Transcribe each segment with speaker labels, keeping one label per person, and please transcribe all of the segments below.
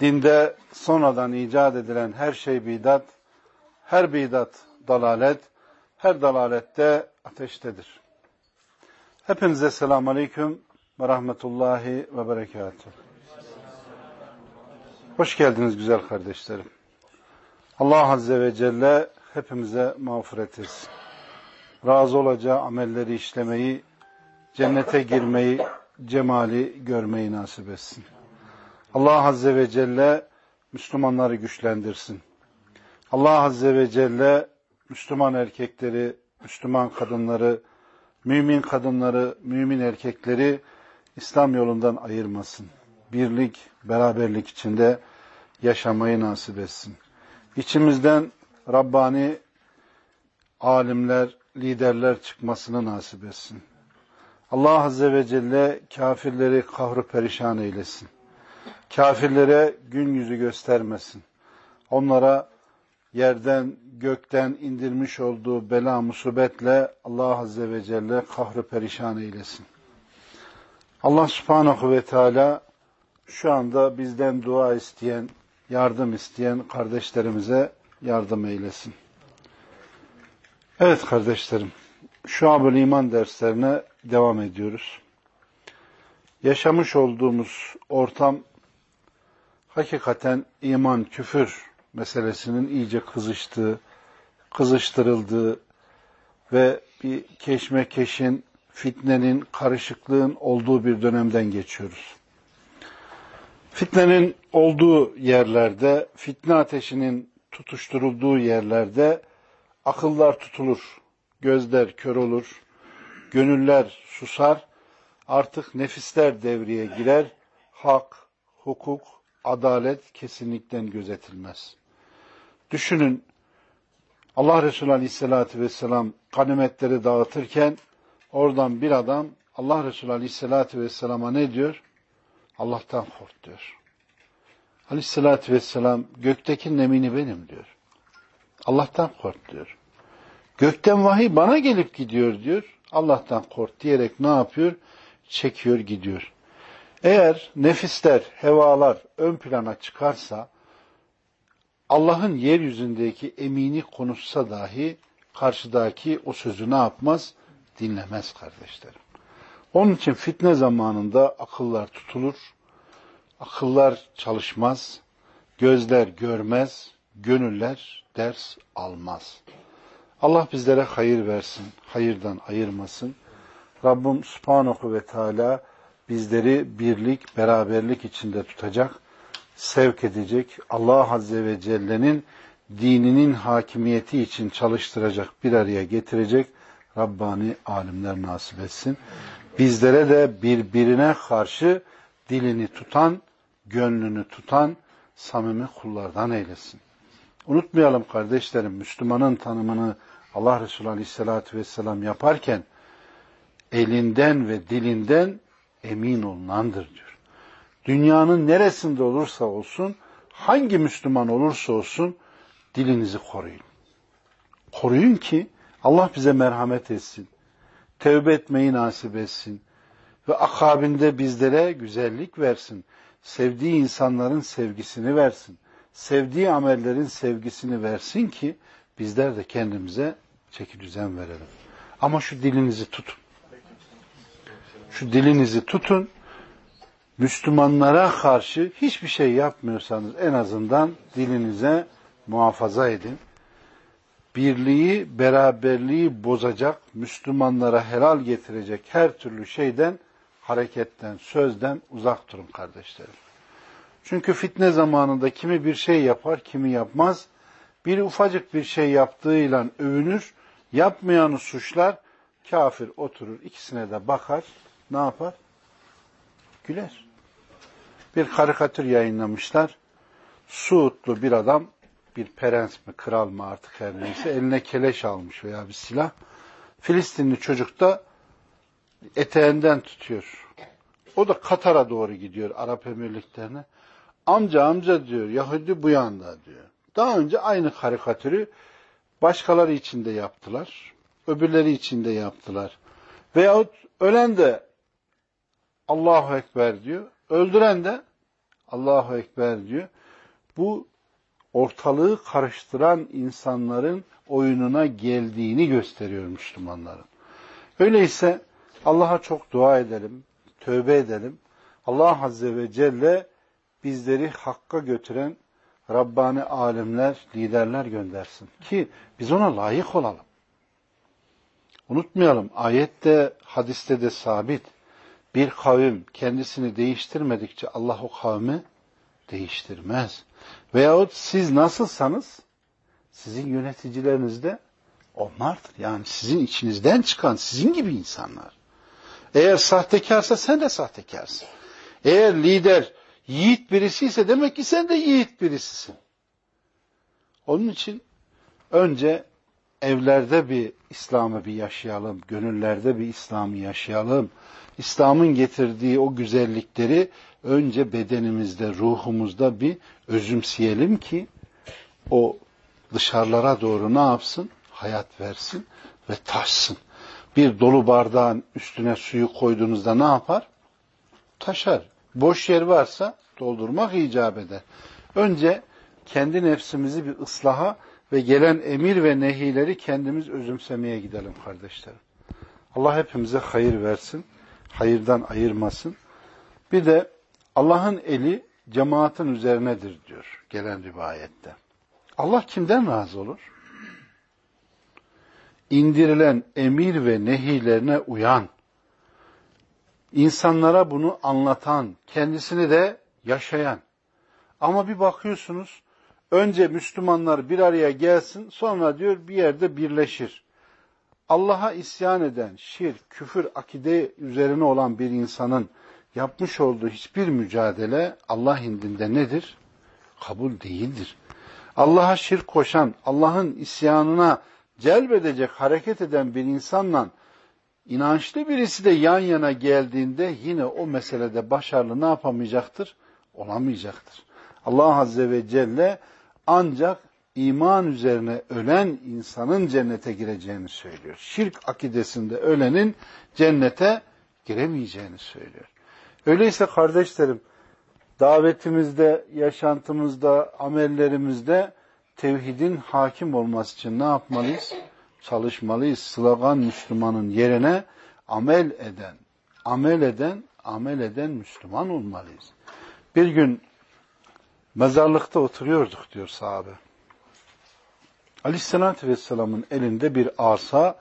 Speaker 1: Dinde sonradan icat edilen her şey bidat, her bidat dalalet, her dalalette ateştedir. Hepinize selamun aleyküm ve rahmetullahi ve berekatuhu. Hoş geldiniz güzel kardeşlerim. Allah Azze ve Celle hepimize mağfiret etsin. Razı olacağı amelleri işlemeyi, cennete girmeyi, cemali görmeyi nasip etsin. Allah Azze ve Celle Müslümanları güçlendirsin. Allah Azze ve Celle Müslüman erkekleri, Müslüman kadınları, mümin kadınları, mümin erkekleri İslam yolundan ayırmasın. Birlik, beraberlik içinde yaşamayı nasip etsin. İçimizden Rabbani alimler, liderler çıkmasını nasip etsin. Allah Azze ve Celle kafirleri kahru perişan eylesin. Kafirlere gün yüzü göstermesin. Onlara yerden, gökten indirmiş olduğu bela musibetle Allah Azze ve Celle kahru perişan eylesin. Allah Subhanahu ve Teala şu anda bizden dua isteyen, yardım isteyen kardeşlerimize yardım eylesin. Evet kardeşlerim, Şuab-ül İman derslerine devam ediyoruz. Yaşamış olduğumuz ortam hakikaten iman, küfür meselesinin iyice kızıştığı, kızıştırıldığı ve bir keşmekeşin, fitnenin, karışıklığın olduğu bir dönemden geçiyoruz. Fitnenin olduğu yerlerde, fitne ateşinin tutuşturulduğu yerlerde akıllar tutulur, gözler kör olur, gönüller susar, artık nefisler devreye girer, hak, hukuk, adalet kesinlikle gözetilmez. Düşünün, Allah Resulü Aleyhisselatü Vesselam ganimetleri dağıtırken oradan bir adam Allah Resulü Aleyhisselatü Vesselam'a ne diyor? Allah'tan kork diyor. Aleyhisselatü Vesselam gökteki nemini benim diyor. Allah'tan kork diyor. Gökten vahiy bana gelip gidiyor diyor. Allah'tan kork diyerek ne yapıyor? Çekiyor gidiyor. Eğer nefisler, hevalar ön plana çıkarsa Allah'ın yeryüzündeki emini konuşsa dahi karşıdaki o sözü ne yapmaz? Dinlemez kardeşlerim. Onun için fitne zamanında akıllar tutulur, akıllar çalışmaz, gözler görmez, gönüller ders almaz. Allah bizlere hayır versin, hayırdan ayırmasın. Rabbim Subhanahu ve Teala bizleri birlik, beraberlik içinde tutacak, sevk edecek, Allah Azze ve Celle'nin dininin hakimiyeti için çalıştıracak, bir araya getirecek Rabbani alimler nasip etsin. Bizlere de birbirine karşı dilini tutan, gönlünü tutan samimi kullardan eylesin. Unutmayalım kardeşlerim, Müslümanın tanımını Allah Resulü Aleyhisselatü Vesselam yaparken elinden ve dilinden emin olunandır diyor. Dünyanın neresinde olursa olsun, hangi Müslüman olursa olsun dilinizi koruyun. Koruyun ki Allah bize merhamet etsin. Tevbe etmeyi nasip etsin. Ve akabinde bizlere güzellik versin. Sevdiği insanların sevgisini versin. Sevdiği amellerin sevgisini versin ki bizler de kendimize çeki düzen verelim. Ama şu dilinizi tutun. Şu dilinizi tutun. Müslümanlara karşı hiçbir şey yapmıyorsanız en azından dilinize muhafaza edin. Birliği, beraberliği bozacak, Müslümanlara helal getirecek her türlü şeyden, hareketten, sözden uzak durun kardeşlerim. Çünkü fitne zamanında kimi bir şey yapar, kimi yapmaz. Biri ufacık bir şey yaptığıyla övünür, yapmayanı suçlar, kafir oturur, ikisine de bakar, ne yapar? Güler. bir karikatür yayınlamışlar. Suudlu bir adam, bir prens mi, kral mı artık her neyse, eline keleş almış veya bir silah. Filistinli çocuk da eteğinden tutuyor. O da Katar'a doğru gidiyor, Arap Emirliklerine. Amca amca diyor, Yahudi bu yanda diyor. Daha önce aynı karikatürü başkaları için de yaptılar. Öbürleri için de yaptılar. Veyahut ölen de Allahu Ekber diyor. Öldüren de Allahu Ekber diyor. Bu ortalığı karıştıran insanların oyununa geldiğini gösteriyor Müslümanların. Öyleyse Allah'a çok dua edelim, tövbe edelim. Allah Azze ve Celle bizleri hakka götüren Rabbani alimler, liderler göndersin. Ki biz ona layık olalım. Unutmayalım ayette, hadiste de sabit. Bir kavim kendisini değiştirmedikçe Allah o kavmi değiştirmez. Veyahut siz nasılsanız sizin yöneticileriniz de onlardır. Yani sizin içinizden çıkan sizin gibi insanlar. Eğer sahtekarsa sen de sahtekarsın. Eğer lider yiğit birisi ise demek ki sen de yiğit birisisin. Onun için önce evlerde bir İslam'ı bir yaşayalım, gönüllerde bir İslam'ı yaşayalım. İslam'ın getirdiği o güzellikleri önce bedenimizde, ruhumuzda bir özümseyelim ki o dışarılara doğru ne yapsın? Hayat versin ve taşsın. Bir dolu bardağın üstüne suyu koyduğunuzda ne yapar? Taşar. Boş yer varsa doldurmak icap eder. Önce kendi nefsimizi bir ıslaha ve gelen emir ve nehileri kendimiz özümsemeye gidelim kardeşlerim. Allah hepimize hayır versin, hayırdan ayırmasın. Bir de Allah'ın eli cemaatin üzerinedir diyor gelen rivayette. Allah kimden razı olur? İndirilen emir ve nehilerine uyan, insanlara bunu anlatan, kendisini de yaşayan. Ama bir bakıyorsunuz, önce Müslümanlar bir araya gelsin, sonra diyor bir yerde birleşir. Allah'a isyan eden, şirk, küfür, akide üzerine olan bir insanın yapmış olduğu hiçbir mücadele Allah indinde nedir? Kabul değildir. Allah'a şirk koşan, Allah'ın isyanına celbedecek, hareket eden bir insanla inançlı birisi de yan yana geldiğinde yine o meselede başarılı ne yapamayacaktır? Olamayacaktır. Allah Azze ve Celle ancak iman üzerine ölen insanın cennete gireceğini söylüyor. Şirk akidesinde ölenin cennete giremeyeceğini söylüyor. Öyleyse kardeşlerim, davetimizde, yaşantımızda, amellerimizde tevhidin hakim olması için ne yapmalıyız? Çalışmalıyız. Slogan Müslümanın yerine amel eden, amel eden, amel eden Müslüman olmalıyız. Bir gün mezarlıkta oturuyorduk diyor sahabe. Aleyhisselatü Vesselam'ın elinde bir asa,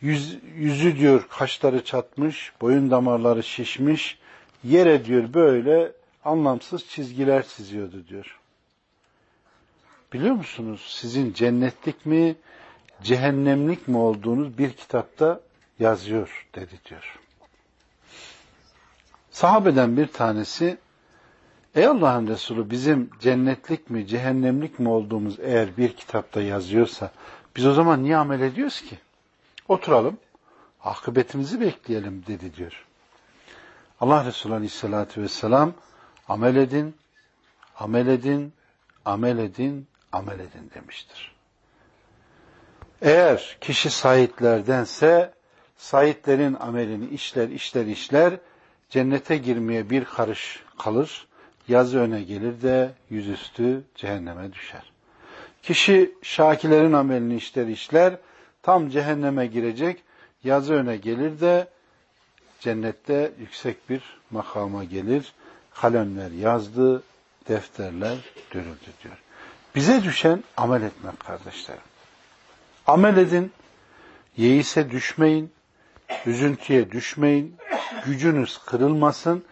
Speaker 1: yüz, yüzü diyor kaşları çatmış, boyun damarları şişmiş, yere diyor böyle anlamsız çizgiler çiziyordu diyor. Biliyor musunuz sizin cennetlik mi, cehennemlik mi olduğunuz bir kitapta yazıyor dedi diyor. Sahabeden bir tanesi Ey Allah'ın Resulü bizim cennetlik mi, cehennemlik mi olduğumuz eğer bir kitapta yazıyorsa biz o zaman niye amel ediyoruz ki? Oturalım, akıbetimizi bekleyelim dedi diyor. Allah Resulü Aleyhisselatü Vesselam amel edin, amel edin, amel edin, amel edin demiştir. Eğer kişi sahiplerdense sahiplerin amelini işler, işler, işler, cennete girmeye bir karış kalır, yazı öne gelir de yüzüstü cehenneme düşer. Kişi şakilerin amelini işler işler, tam cehenneme girecek, yazı öne gelir de cennette yüksek bir makama gelir. Kalemler yazdı, defterler dürüldü diyor. Bize düşen amel etmek kardeşlerim. Amel edin, yeise düşmeyin, üzüntüye düşmeyin, gücünüz kırılmasın,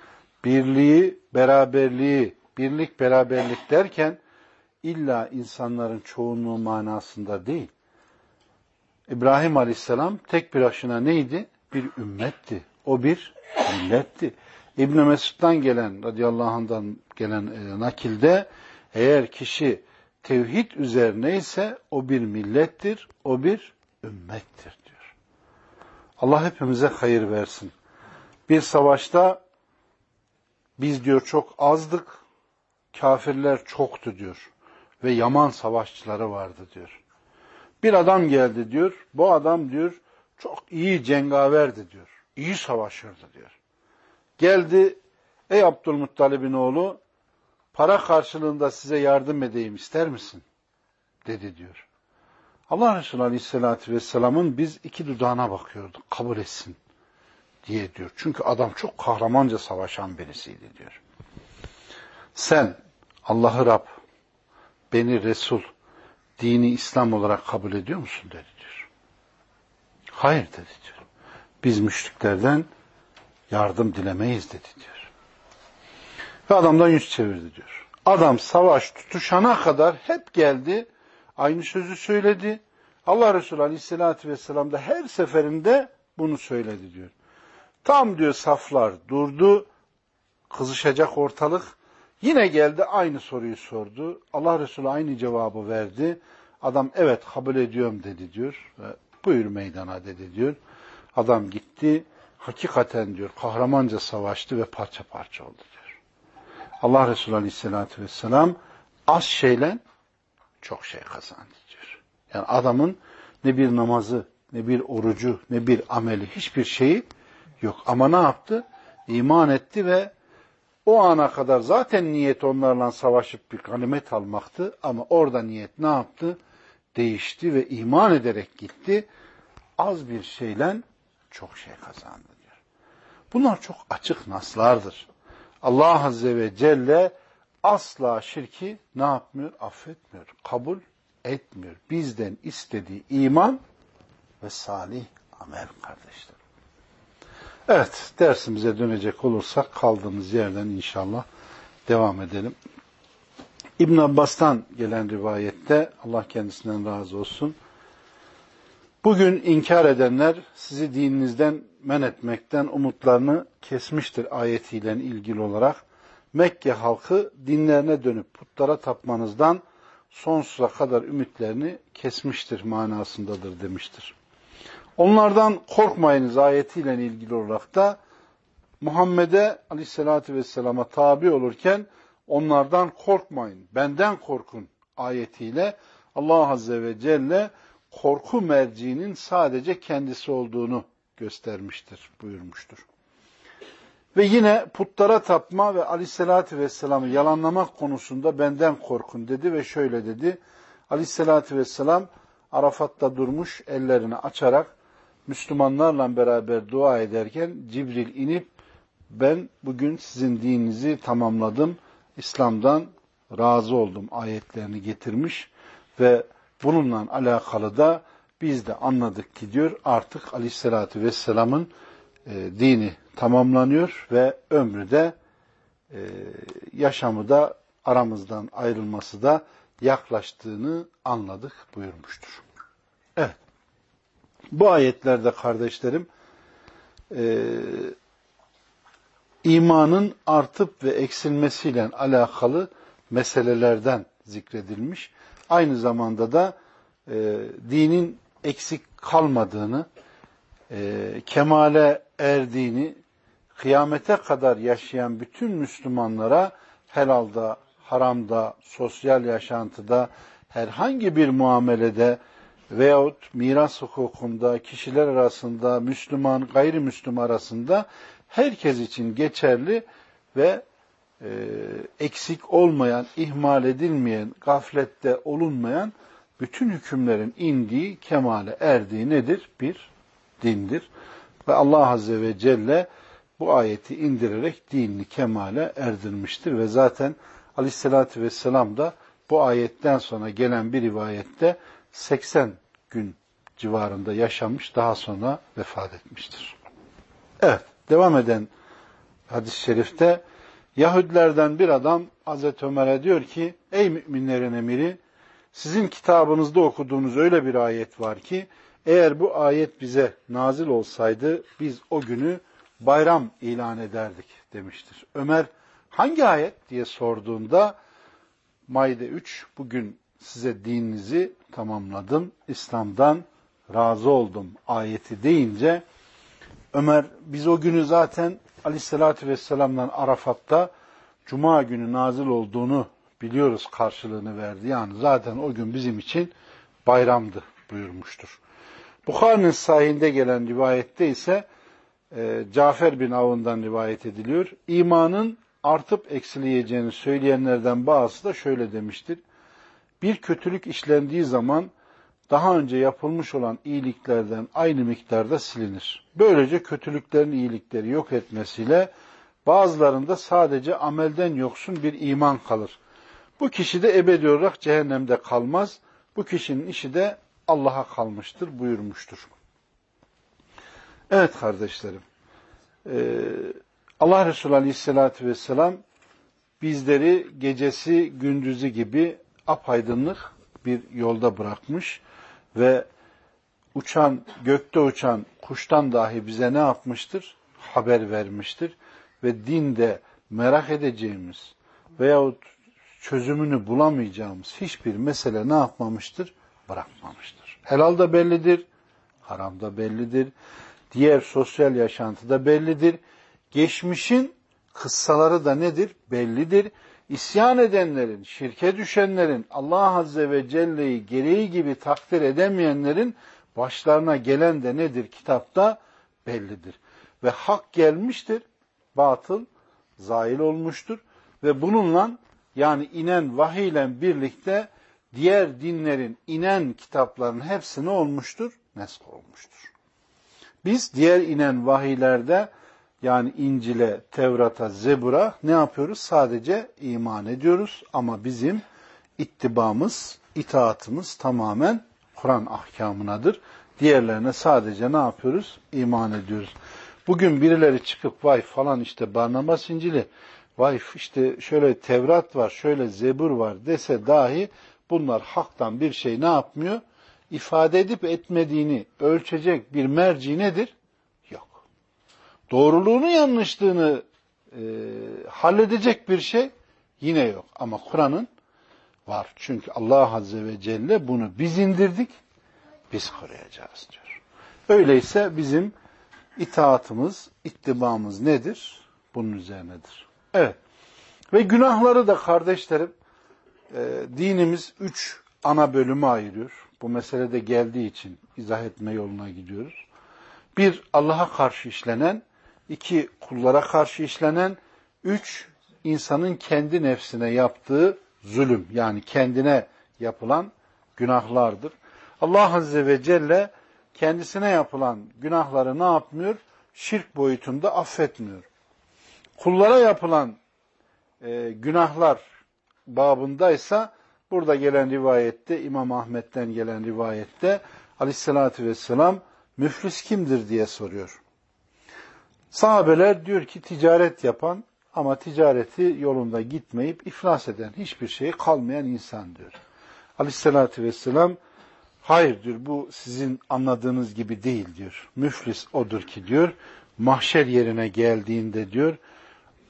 Speaker 1: birliği, beraberliği, birlik beraberlik derken illa insanların çoğunluğu manasında değil. İbrahim Aleyhisselam tek bir başına neydi? Bir ümmetti. O bir milletti. İbn Mesud'dan gelen radıyallahu anh'dan gelen e, nakilde eğer kişi tevhid üzerineyse o bir millettir, o bir ümmettir diyor. Allah hepimize hayır versin. Bir savaşta biz diyor çok azdık, kafirler çoktu diyor ve yaman savaşçıları vardı diyor. Bir adam geldi diyor, bu adam diyor çok iyi cengaverdi diyor, iyi savaşırdı diyor. Geldi, ey Abdülmuttalib'in oğlu, para karşılığında size yardım edeyim ister misin? Dedi diyor. Allah Resulü Aleyhisselatü Vesselam'ın biz iki dudağına bakıyorduk, kabul etsin diye diyor. Çünkü adam çok kahramanca savaşan birisiydi diyor. Sen Allah'ı Rab, beni Resul, dini İslam olarak kabul ediyor musun dedi diyor. Hayır dedi diyor. Biz müşriklerden yardım dilemeyiz dedi diyor. Ve adamdan yüz çevirdi diyor. Adam savaş tutuşana kadar hep geldi, aynı sözü söyledi. Allah Resulü Aleyhisselatü Vesselam da her seferinde bunu söyledi diyor. Tam diyor saflar durdu, kızışacak ortalık. Yine geldi aynı soruyu sordu. Allah Resulü aynı cevabı verdi. Adam evet kabul ediyorum dedi diyor. Buyur meydana dedi diyor. Adam gitti. Hakikaten diyor kahramanca savaştı ve parça parça oldu diyor. Allah Resulü Aleyhisselatü Vesselam az şeyle çok şey kazandı diyor. Yani adamın ne bir namazı, ne bir orucu, ne bir ameli, hiçbir şeyi yok. Ama ne yaptı? İman etti ve o ana kadar zaten niyet onlarla savaşıp bir ganimet almaktı. Ama orada niyet ne yaptı? Değişti ve iman ederek gitti. Az bir şeyle çok şey kazandı diyor. Bunlar çok açık naslardır. Allah Azze ve Celle asla şirki ne yapmıyor? Affetmiyor. Kabul etmiyor. Bizden istediği iman ve salih amel kardeşler. Evet, dersimize dönecek olursak kaldığımız yerden inşallah devam edelim. İbn Abbas'tan gelen rivayette Allah kendisinden razı olsun. Bugün inkar edenler sizi dininizden men etmekten umutlarını kesmiştir ayetiyle ilgili olarak. Mekke halkı dinlerine dönüp putlara tapmanızdan sonsuza kadar ümitlerini kesmiştir manasındadır demiştir. Onlardan korkmayınız ayetiyle ilgili olarak da Muhammed'e aleyhissalatü vesselama tabi olurken onlardan korkmayın, benden korkun ayetiyle Allah Azze ve Celle korku merciinin sadece kendisi olduğunu göstermiştir, buyurmuştur. Ve yine putlara tapma ve aleyhissalatü vesselam'ı yalanlamak konusunda benden korkun dedi ve şöyle dedi. Aleyhissalatü vesselam Arafat'ta durmuş ellerini açarak Müslümanlarla beraber dua ederken Cibril inip ben bugün sizin dininizi tamamladım, İslam'dan razı oldum ayetlerini getirmiş ve bununla alakalı da biz de anladık ki diyor artık aleyhissalatü vesselamın e, dini tamamlanıyor ve ömrü de e, yaşamı da aramızdan ayrılması da yaklaştığını anladık buyurmuştur. Bu ayetlerde kardeşlerim e, imanın artıp ve eksilmesiyle alakalı meselelerden zikredilmiş. Aynı zamanda da e, dinin eksik kalmadığını, e, kemale erdiğini, kıyamete kadar yaşayan bütün Müslümanlara helalda, haramda, sosyal yaşantıda, herhangi bir muamelede veyahut miras hukukunda, kişiler arasında, Müslüman, gayrimüslim arasında herkes için geçerli ve e, eksik olmayan, ihmal edilmeyen, gaflette olunmayan bütün hükümlerin indiği, kemale erdiği nedir? Bir dindir. Ve Allah Azze ve Celle bu ayeti indirerek dinini kemale erdirmiştir. Ve zaten Aleyhisselatü Vesselam da bu ayetten sonra gelen bir rivayette 80 gün civarında yaşamış, daha sonra vefat etmiştir. Evet, devam eden hadis-i şerifte Yahudilerden bir adam Hazreti Ömer'e diyor ki, ey müminlerin emiri, sizin kitabınızda okuduğunuz öyle bir ayet var ki, eğer bu ayet bize nazil olsaydı, biz o günü bayram ilan ederdik demiştir. Ömer hangi ayet diye sorduğunda Maide 3 bugün size dininizi tamamladım. İslam'dan razı oldum ayeti deyince Ömer biz o günü zaten aleyhissalatü vesselam'dan Arafat'ta Cuma günü nazil olduğunu biliyoruz karşılığını verdi. Yani zaten o gün bizim için bayramdı buyurmuştur. Bukhari'nin sahinde gelen rivayette ise e, Cafer bin Avun'dan rivayet ediliyor. İmanın artıp eksileyeceğini söyleyenlerden bazısı da şöyle demiştir. Bir kötülük işlendiği zaman daha önce yapılmış olan iyiliklerden aynı miktarda silinir. Böylece kötülüklerin iyilikleri yok etmesiyle bazılarında sadece amelden yoksun bir iman kalır. Bu kişi de ebedi olarak cehennemde kalmaz. Bu kişinin işi de Allah'a kalmıştır buyurmuştur. Evet kardeşlerim. Ee, Allah Resulü Aleyhisselatü Vesselam bizleri gecesi gündüzü gibi apaydınlık bir yolda bırakmış ve uçan, gökte uçan kuştan dahi bize ne yapmıştır? Haber vermiştir. Ve dinde merak edeceğimiz veyahut çözümünü bulamayacağımız hiçbir mesele ne yapmamıştır? Bırakmamıştır. Helal da bellidir, haram da bellidir, diğer sosyal yaşantı da bellidir. Geçmişin kıssaları da nedir? Bellidir. İsyan edenlerin, şirke düşenlerin, Allah Azze ve Celle'yi gereği gibi takdir edemeyenlerin başlarına gelen de nedir? Kitapta bellidir. Ve hak gelmiştir, batıl zail olmuştur. Ve bununla yani inen vahiy ile birlikte diğer dinlerin inen kitapların hepsi ne olmuştur? Nesk olmuştur. Biz diğer inen vahiylerde yani İncil'e, Tevrat'a, Zebur'a ne yapıyoruz? Sadece iman ediyoruz ama bizim ittibamız, itaatımız tamamen Kur'an ahkamınadır. Diğerlerine sadece ne yapıyoruz? İman ediyoruz. Bugün birileri çıkıp vay falan işte Barnabas İncil'i, vay işte şöyle Tevrat var, şöyle Zebur var dese dahi bunlar haktan bir şey ne yapmıyor? İfade edip etmediğini ölçecek bir merci nedir? Doğruluğunu yanlışlığını e, halledecek bir şey yine yok. Ama Kur'an'ın var. Çünkü Allah Azze ve Celle bunu biz indirdik, biz koruyacağız diyor. Öyleyse bizim itaatımız, ittibamız nedir? Bunun üzerinedir. Evet. Ve günahları da kardeşlerim, e, dinimiz üç ana bölüme ayırıyor. Bu meselede geldiği için izah etme yoluna gidiyoruz. Bir, Allah'a karşı işlenen, iki kullara karşı işlenen, üç insanın kendi nefsine yaptığı zulüm yani kendine yapılan günahlardır. Allah Azze ve Celle kendisine yapılan günahları ne yapmıyor? Şirk boyutunda affetmiyor. Kullara yapılan e, günahlar babındaysa burada gelen rivayette İmam Ahmet'ten gelen rivayette Aleyhisselatü Vesselam müflis kimdir diye soruyor. Sahabeler diyor ki ticaret yapan ama ticareti yolunda gitmeyip iflas eden, hiçbir şey kalmayan insan diyor. Aleyhissalatü vesselam hayır diyor bu sizin anladığınız gibi değil diyor. Müflis odur ki diyor mahşer yerine geldiğinde diyor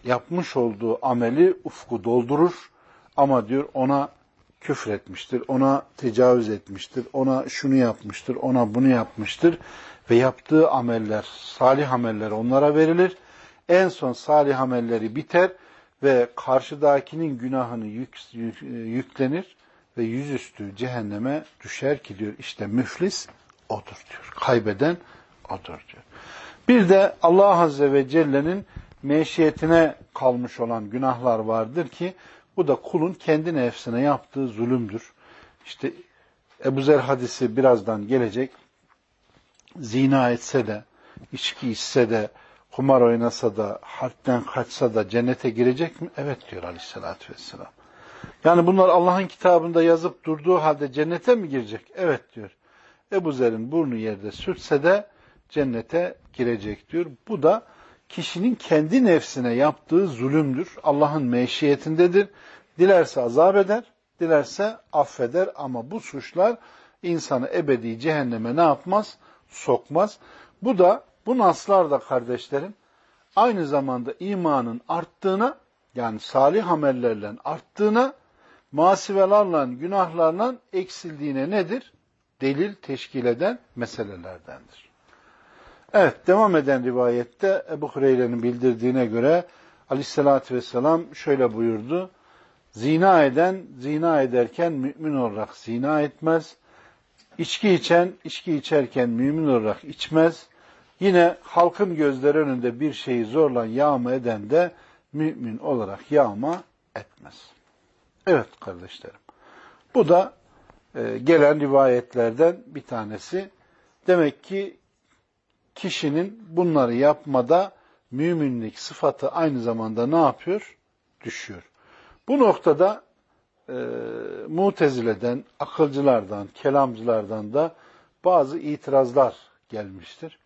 Speaker 1: yapmış olduğu ameli ufku doldurur ama diyor ona küfür etmiştir, ona tecavüz etmiştir, ona şunu yapmıştır, ona bunu yapmıştır ve yaptığı ameller, salih ameller onlara verilir. En son salih amelleri biter ve karşıdakinin günahını yük, yük, yüklenir ve yüzüstü cehenneme düşer ki diyor işte müflis odur diyor. Kaybeden odur diyor. Bir de Allah Azze ve Celle'nin meşiyetine kalmış olan günahlar vardır ki bu da kulun kendi nefsine yaptığı zulümdür. İşte Ebu Zer hadisi birazdan gelecek zina etse de, içki içse de, kumar oynasa da, harpten kaçsa da cennete girecek mi? Evet diyor aleyhissalatü vesselam. Yani bunlar Allah'ın kitabında yazıp durduğu halde cennete mi girecek? Evet diyor. Ebu Zer'in burnu yerde sürtse de cennete girecek diyor. Bu da kişinin kendi nefsine yaptığı zulümdür. Allah'ın meşiyetindedir. Dilerse azap eder, dilerse affeder ama bu suçlar insanı ebedi cehenneme ne yapmaz? Sokmaz. Bu da bu naslar da kardeşlerim aynı zamanda imanın arttığına yani salih amellerle arttığına masivelerle, günahlarla eksildiğine nedir? Delil teşkil eden meselelerdendir. Evet, devam eden rivayette Ebu Hureyre'nin bildirdiğine göre aleyhissalatü vesselam şöyle buyurdu. Zina eden, zina ederken mümin olarak zina etmez. İçki içen, içki içerken mümin olarak içmez. Yine halkın gözleri önünde bir şeyi zorla yağma eden de mümin olarak yağma etmez. Evet kardeşlerim. Bu da e, gelen rivayetlerden bir tanesi. Demek ki kişinin bunları yapmada müminlik sıfatı aynı zamanda ne yapıyor? Düşüyor. Bu noktada e, mutezileden, akılcılardan, kelamcılardan da bazı itirazlar gelmiştir.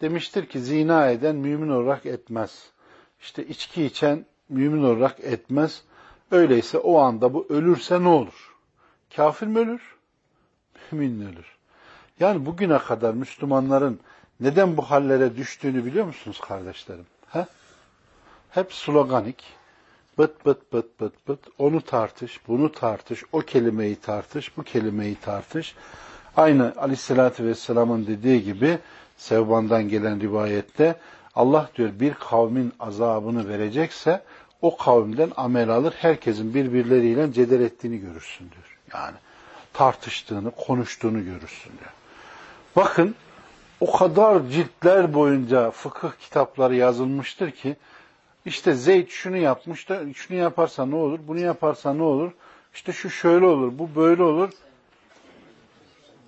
Speaker 1: Demiştir ki zina eden mümin olarak etmez. İşte içki içen mümin olarak etmez. Öyleyse o anda bu ölürse ne olur? Kafir mi ölür? Mümin mi ölür? Yani bugüne kadar Müslümanların neden bu hallere düştüğünü biliyor musunuz kardeşlerim? He? Hep sloganik. Bıt bıt bıt bıt bıt. Onu tartış, bunu tartış, o kelimeyi tartış, bu kelimeyi tartış. Aynı Aleyhisselatü Vesselam'ın dediği gibi Sevban'dan gelen rivayette Allah diyor bir kavmin azabını verecekse o kavimden amel alır. Herkesin birbirleriyle cedel ettiğini görürsün diyor. Yani tartıştığını, konuştuğunu görürsün diyor. Bakın o kadar ciltler boyunca fıkıh kitapları yazılmıştır ki işte Zeyd şunu yapmış da şunu yaparsa ne olur, bunu yaparsa ne olur, işte şu şöyle olur, bu böyle olur.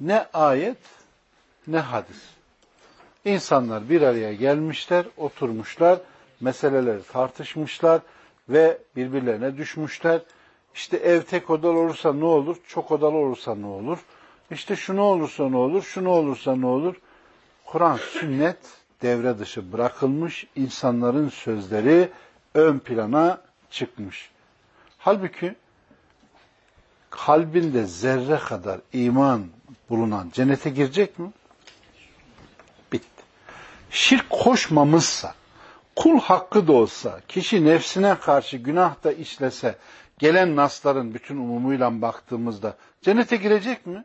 Speaker 1: Ne ayet ne hadis. İnsanlar bir araya gelmişler, oturmuşlar, meseleleri tartışmışlar ve birbirlerine düşmüşler. İşte ev tek odalı olursa ne olur, çok odalı olursa ne olur? İşte şu ne olursa ne olur, şu ne olursa ne olur? Kur'an, sünnet devre dışı bırakılmış, insanların sözleri ön plana çıkmış. Halbuki kalbinde zerre kadar iman bulunan cennete girecek mi? Bitti. Şirk koşmamışsa, kul hakkı da olsa, kişi nefsine karşı günah da işlese, gelen nasların bütün umumuyla baktığımızda cennete girecek mi?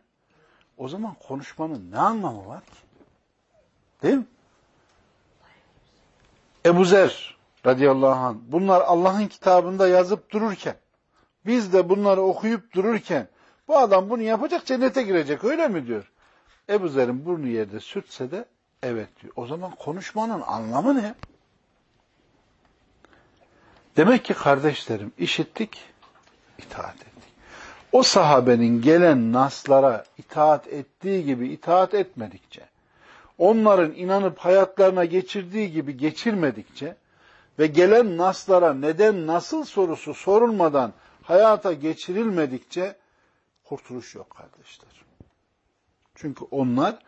Speaker 1: O zaman konuşmanın ne anlamı var ki? Değil mi? Ebu Zer radıyallahu anh bunlar Allah'ın kitabında yazıp dururken biz de bunları okuyup dururken bu adam bunu yapacak cennete girecek öyle mi diyor. Ebu Zer'in burnu yerde sürtse de evet diyor. O zaman konuşmanın anlamı ne? Demek ki kardeşlerim işittik, itaat ettik. O sahabenin gelen naslara itaat ettiği gibi itaat etmedikçe, onların inanıp hayatlarına geçirdiği gibi geçirmedikçe ve gelen naslara neden nasıl sorusu sorulmadan hayata geçirilmedikçe kurtuluş yok kardeşler. Çünkü onlar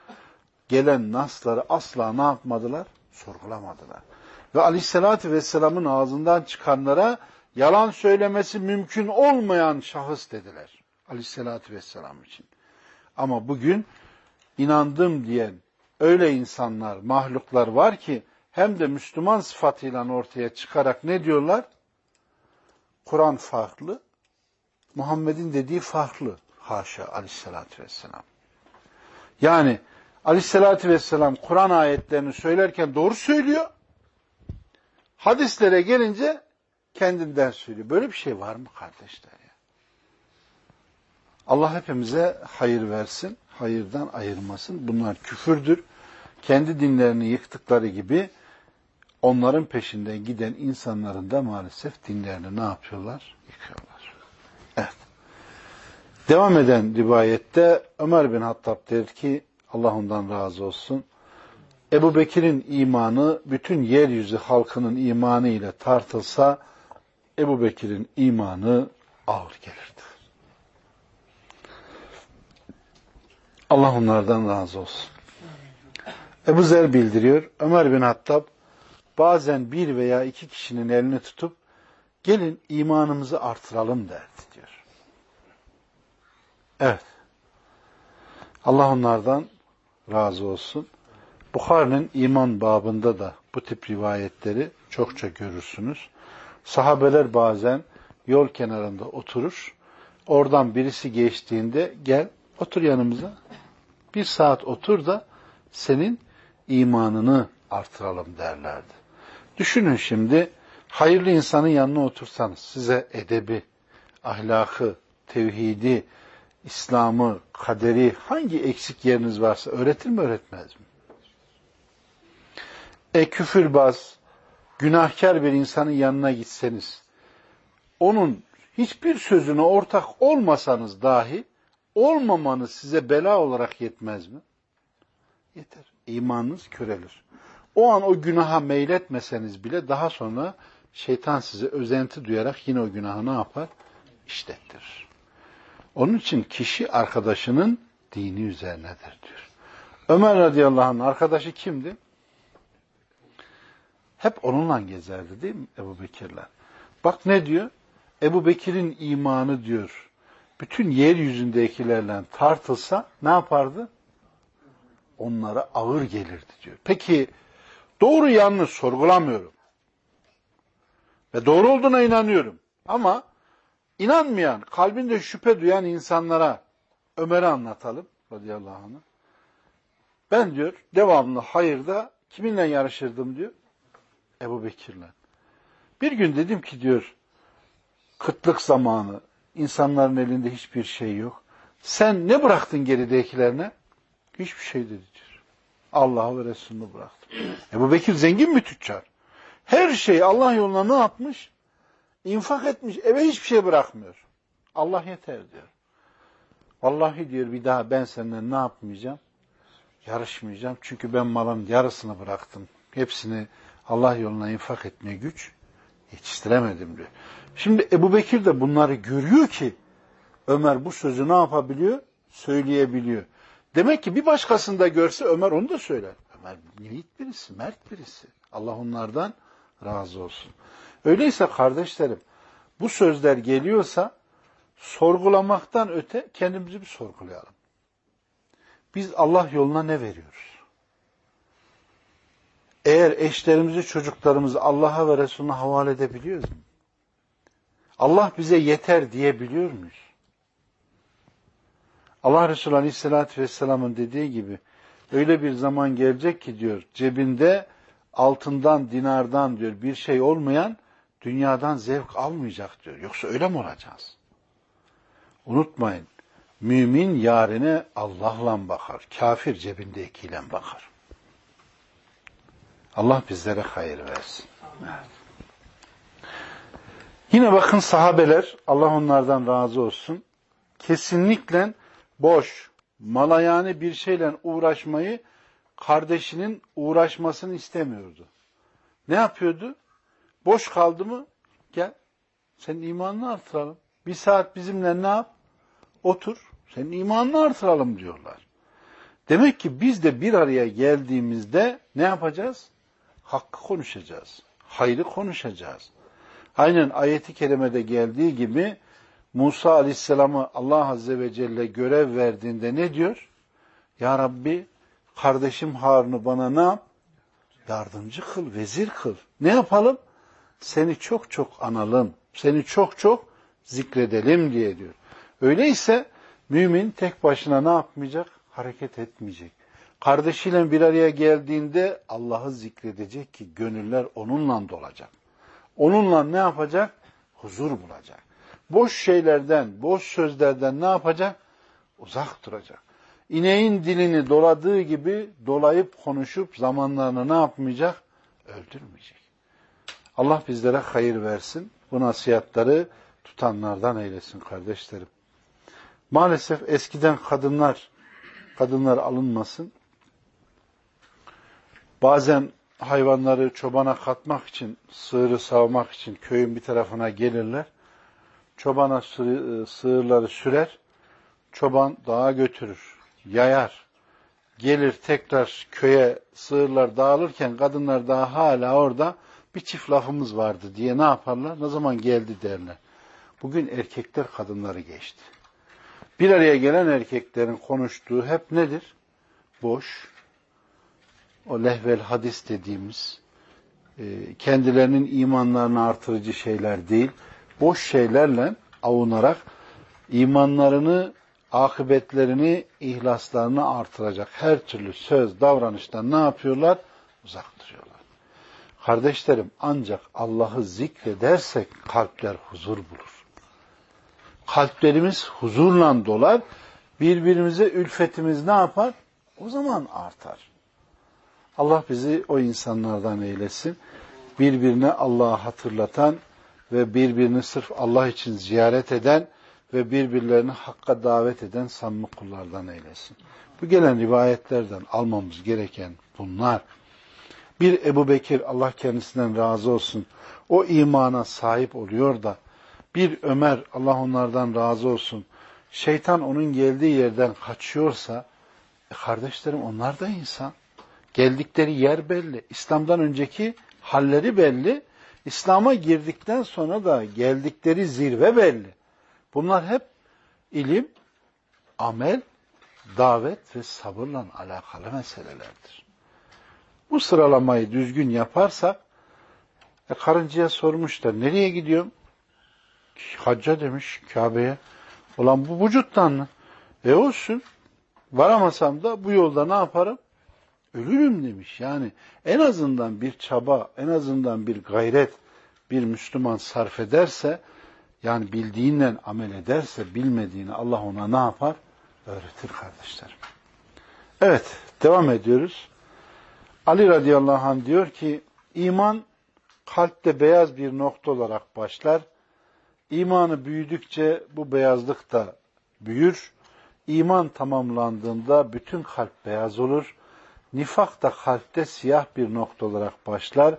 Speaker 1: gelen nasları asla ne yapmadılar? Sorgulamadılar. Ve aleyhissalatü vesselamın ağzından çıkanlara yalan söylemesi mümkün olmayan şahıs dediler. Aleyhissalatü vesselam için. Ama bugün inandım diyen öyle insanlar, mahluklar var ki hem de Müslüman sıfatıyla ortaya çıkarak ne diyorlar? Kur'an farklı, Muhammed'in dediği farklı. Haşa aleyhissalatü vesselam. Yani aleyhissalatü vesselam Kur'an ayetlerini söylerken doğru söylüyor. Hadislere gelince kendinden söylüyor. Böyle bir şey var mı kardeşler ya? Allah hepimize hayır versin, hayırdan ayırmasın. Bunlar küfürdür. Kendi dinlerini yıktıkları gibi onların peşinden giden insanların da maalesef dinlerini ne yapıyorlar? Yıkıyorlar. Evet. Devam eden rivayette Ömer bin Hattab der ki Allah ondan razı olsun. Ebu Bekir'in imanı bütün yeryüzü halkının imanı ile tartılsa Ebu Bekir'in imanı ağır gelirdi. Allah onlardan razı olsun. Ebu Zer bildiriyor. Ömer bin Hattab bazen bir veya iki kişinin elini tutup gelin imanımızı artıralım derdi diyor. Evet. Allah onlardan razı olsun. Bukhari'nin iman babında da bu tip rivayetleri çokça görürsünüz. Sahabeler bazen yol kenarında oturur. Oradan birisi geçtiğinde gel otur yanımıza. Bir saat otur da senin imanını artıralım derlerdi. Düşünün şimdi hayırlı insanın yanına otursanız size edebi, ahlakı, tevhidi, İslam'ı, kaderi hangi eksik yeriniz varsa öğretir mi öğretmez mi? E küfürbaz, günahkar bir insanın yanına gitseniz, onun hiçbir sözüne ortak olmasanız dahi, olmamanız size bela olarak yetmez mi? Yeter. İmanınız körelir. O an o günaha meyletmeseniz bile daha sonra şeytan size özenti duyarak yine o günahı ne yapar? İşlettirir. Onun için kişi arkadaşının dini üzerinedir diyor. Ömer radıyallahu anh'ın arkadaşı kimdi? Hep onunla gezerdi değil mi Ebu Bekir'le? Bak ne diyor? Ebu Bekir'in imanı diyor. Bütün yeryüzündekilerle tartılsa ne yapardı? Onlara ağır gelirdi diyor. Peki doğru yanlış sorgulamıyorum. Ve doğru olduğuna inanıyorum. Ama inanmayan, kalbinde şüphe duyan insanlara Ömer'i anlatalım radıyallahu anh. Ben diyor devamlı hayırda kiminle yarışırdım diyor? Ebu Bekir'le. Bir gün dedim ki diyor kıtlık zamanı insanların elinde hiçbir şey yok. Sen ne bıraktın geridekilerine? Hiçbir şey dedi diyor. Allah'ı ve Resulü'nü bıraktım. Ebu Bekir zengin bir tüccar. Her şeyi Allah yoluna ne yapmış? İnfak etmiş. Eve hiçbir şey bırakmıyor. Allah yeter diyor. Vallahi diyor bir daha ben seninle ne yapmayacağım? Yarışmayacağım. Çünkü ben malın yarısını bıraktım. Hepsini Allah yoluna infak etmeye güç yetiştiremedim diyor. Şimdi Ebu Bekir de bunları görüyor ki Ömer bu sözü ne yapabiliyor? Söyleyebiliyor. Demek ki bir başkasında görse Ömer onu da söyler. Ömer yiğit birisi, mert birisi. Allah onlardan razı olsun. Öyleyse kardeşlerim bu sözler geliyorsa sorgulamaktan öte kendimizi bir sorgulayalım. Biz Allah yoluna ne veriyoruz? Eğer eşlerimizi, çocuklarımızı Allah'a ve Resulüne havale edebiliyoruz mu? Allah bize yeter diyebiliyor muyuz? Allah Resulü Aleyhisselatü Vesselam'ın dediği gibi öyle bir zaman gelecek ki diyor cebinde altından, dinardan diyor bir şey olmayan dünyadan zevk almayacak diyor. Yoksa öyle mi olacağız? Unutmayın. Mümin yarine Allah'la bakar. Kafir cebindekiyle bakar. Allah bizlere hayır versin. Evet. Yine bakın sahabeler, Allah onlardan razı olsun, kesinlikle boş, malayani bir şeyle uğraşmayı kardeşinin uğraşmasını istemiyordu. Ne yapıyordu? Boş kaldı mı? Gel. Senin imanını artıralım. Bir saat bizimle ne yap? Otur. Senin imanını artıralım diyorlar. Demek ki biz de bir araya geldiğimizde ne yapacağız? Hakkı konuşacağız. Hayrı konuşacağız. Aynen ayeti kerimede geldiği gibi Musa Aleyhisselam'ı Allah Azze ve Celle görev verdiğinde ne diyor? Ya Rabbi kardeşim Harun'u bana ne yap? Yardımcı kıl, vezir kıl. Ne yapalım? Seni çok çok analım, seni çok çok zikredelim diye diyor. Öyleyse mümin tek başına ne yapmayacak? Hareket etmeyecek. Kardeşiyle bir araya geldiğinde Allah'ı zikredecek ki gönüller onunla dolacak. Onunla ne yapacak? Huzur bulacak. Boş şeylerden, boş sözlerden ne yapacak? Uzak duracak. İneğin dilini doladığı gibi dolayıp konuşup zamanlarını ne yapmayacak? Öldürmeyecek. Allah bizlere hayır versin. Bu nasihatları tutanlardan eylesin kardeşlerim. Maalesef eskiden kadınlar, kadınlar alınmasın. Bazen hayvanları çobana katmak için, sığırı savmak için köyün bir tarafına gelirler. Çobana e, sığırları sürer, çoban dağa götürür, yayar. Gelir tekrar köye sığırlar dağılırken kadınlar daha hala orada bir çift lafımız vardı diye ne yaparlar? Ne zaman geldi derler. Bugün erkekler kadınları geçti. Bir araya gelen erkeklerin konuştuğu hep nedir? Boş, o lehvel hadis dediğimiz e, kendilerinin imanlarını artırıcı şeyler değil, boş şeylerle avunarak imanlarını, akıbetlerini, ihlaslarını artıracak her türlü söz, davranıştan ne yapıyorlar? Uzak duruyorlar. Kardeşlerim ancak Allah'ı zikredersek kalpler huzur bulur. Kalplerimiz huzurla dolar, birbirimize ülfetimiz ne yapar? O zaman artar. Allah bizi o insanlardan eylesin. Birbirine Allah'ı hatırlatan ve birbirini sırf Allah için ziyaret eden ve birbirlerini hakka davet eden samimi kullardan eylesin. Bu gelen rivayetlerden almamız gereken bunlar. Bir Ebu Bekir Allah kendisinden razı olsun o imana sahip oluyor da bir Ömer Allah onlardan razı olsun şeytan onun geldiği yerden kaçıyorsa e kardeşlerim onlar da insan. Geldikleri yer belli. İslam'dan önceki halleri belli. İslam'a girdikten sonra da geldikleri zirve belli. Bunlar hep ilim, amel, davet ve sabırla alakalı meselelerdir. Bu sıralamayı düzgün yaparsak, e, karıncaya sormuşlar, nereye gidiyorum? Hacca demiş Kabe'ye. Ulan bu vücuttan mı? E olsun. Varamasam da bu yolda ne yaparım? Ölürüm demiş. Yani en azından bir çaba, en azından bir gayret bir Müslüman sarf ederse, yani bildiğinden amel ederse, bilmediğini Allah ona ne yapar? Öğretir kardeşlerim. Evet, devam ediyoruz. Ali radıyallahu anh diyor ki, iman kalpte beyaz bir nokta olarak başlar. İmanı büyüdükçe bu beyazlık da büyür. İman tamamlandığında bütün kalp beyaz olur. Nifak da kalpte siyah bir nokta olarak başlar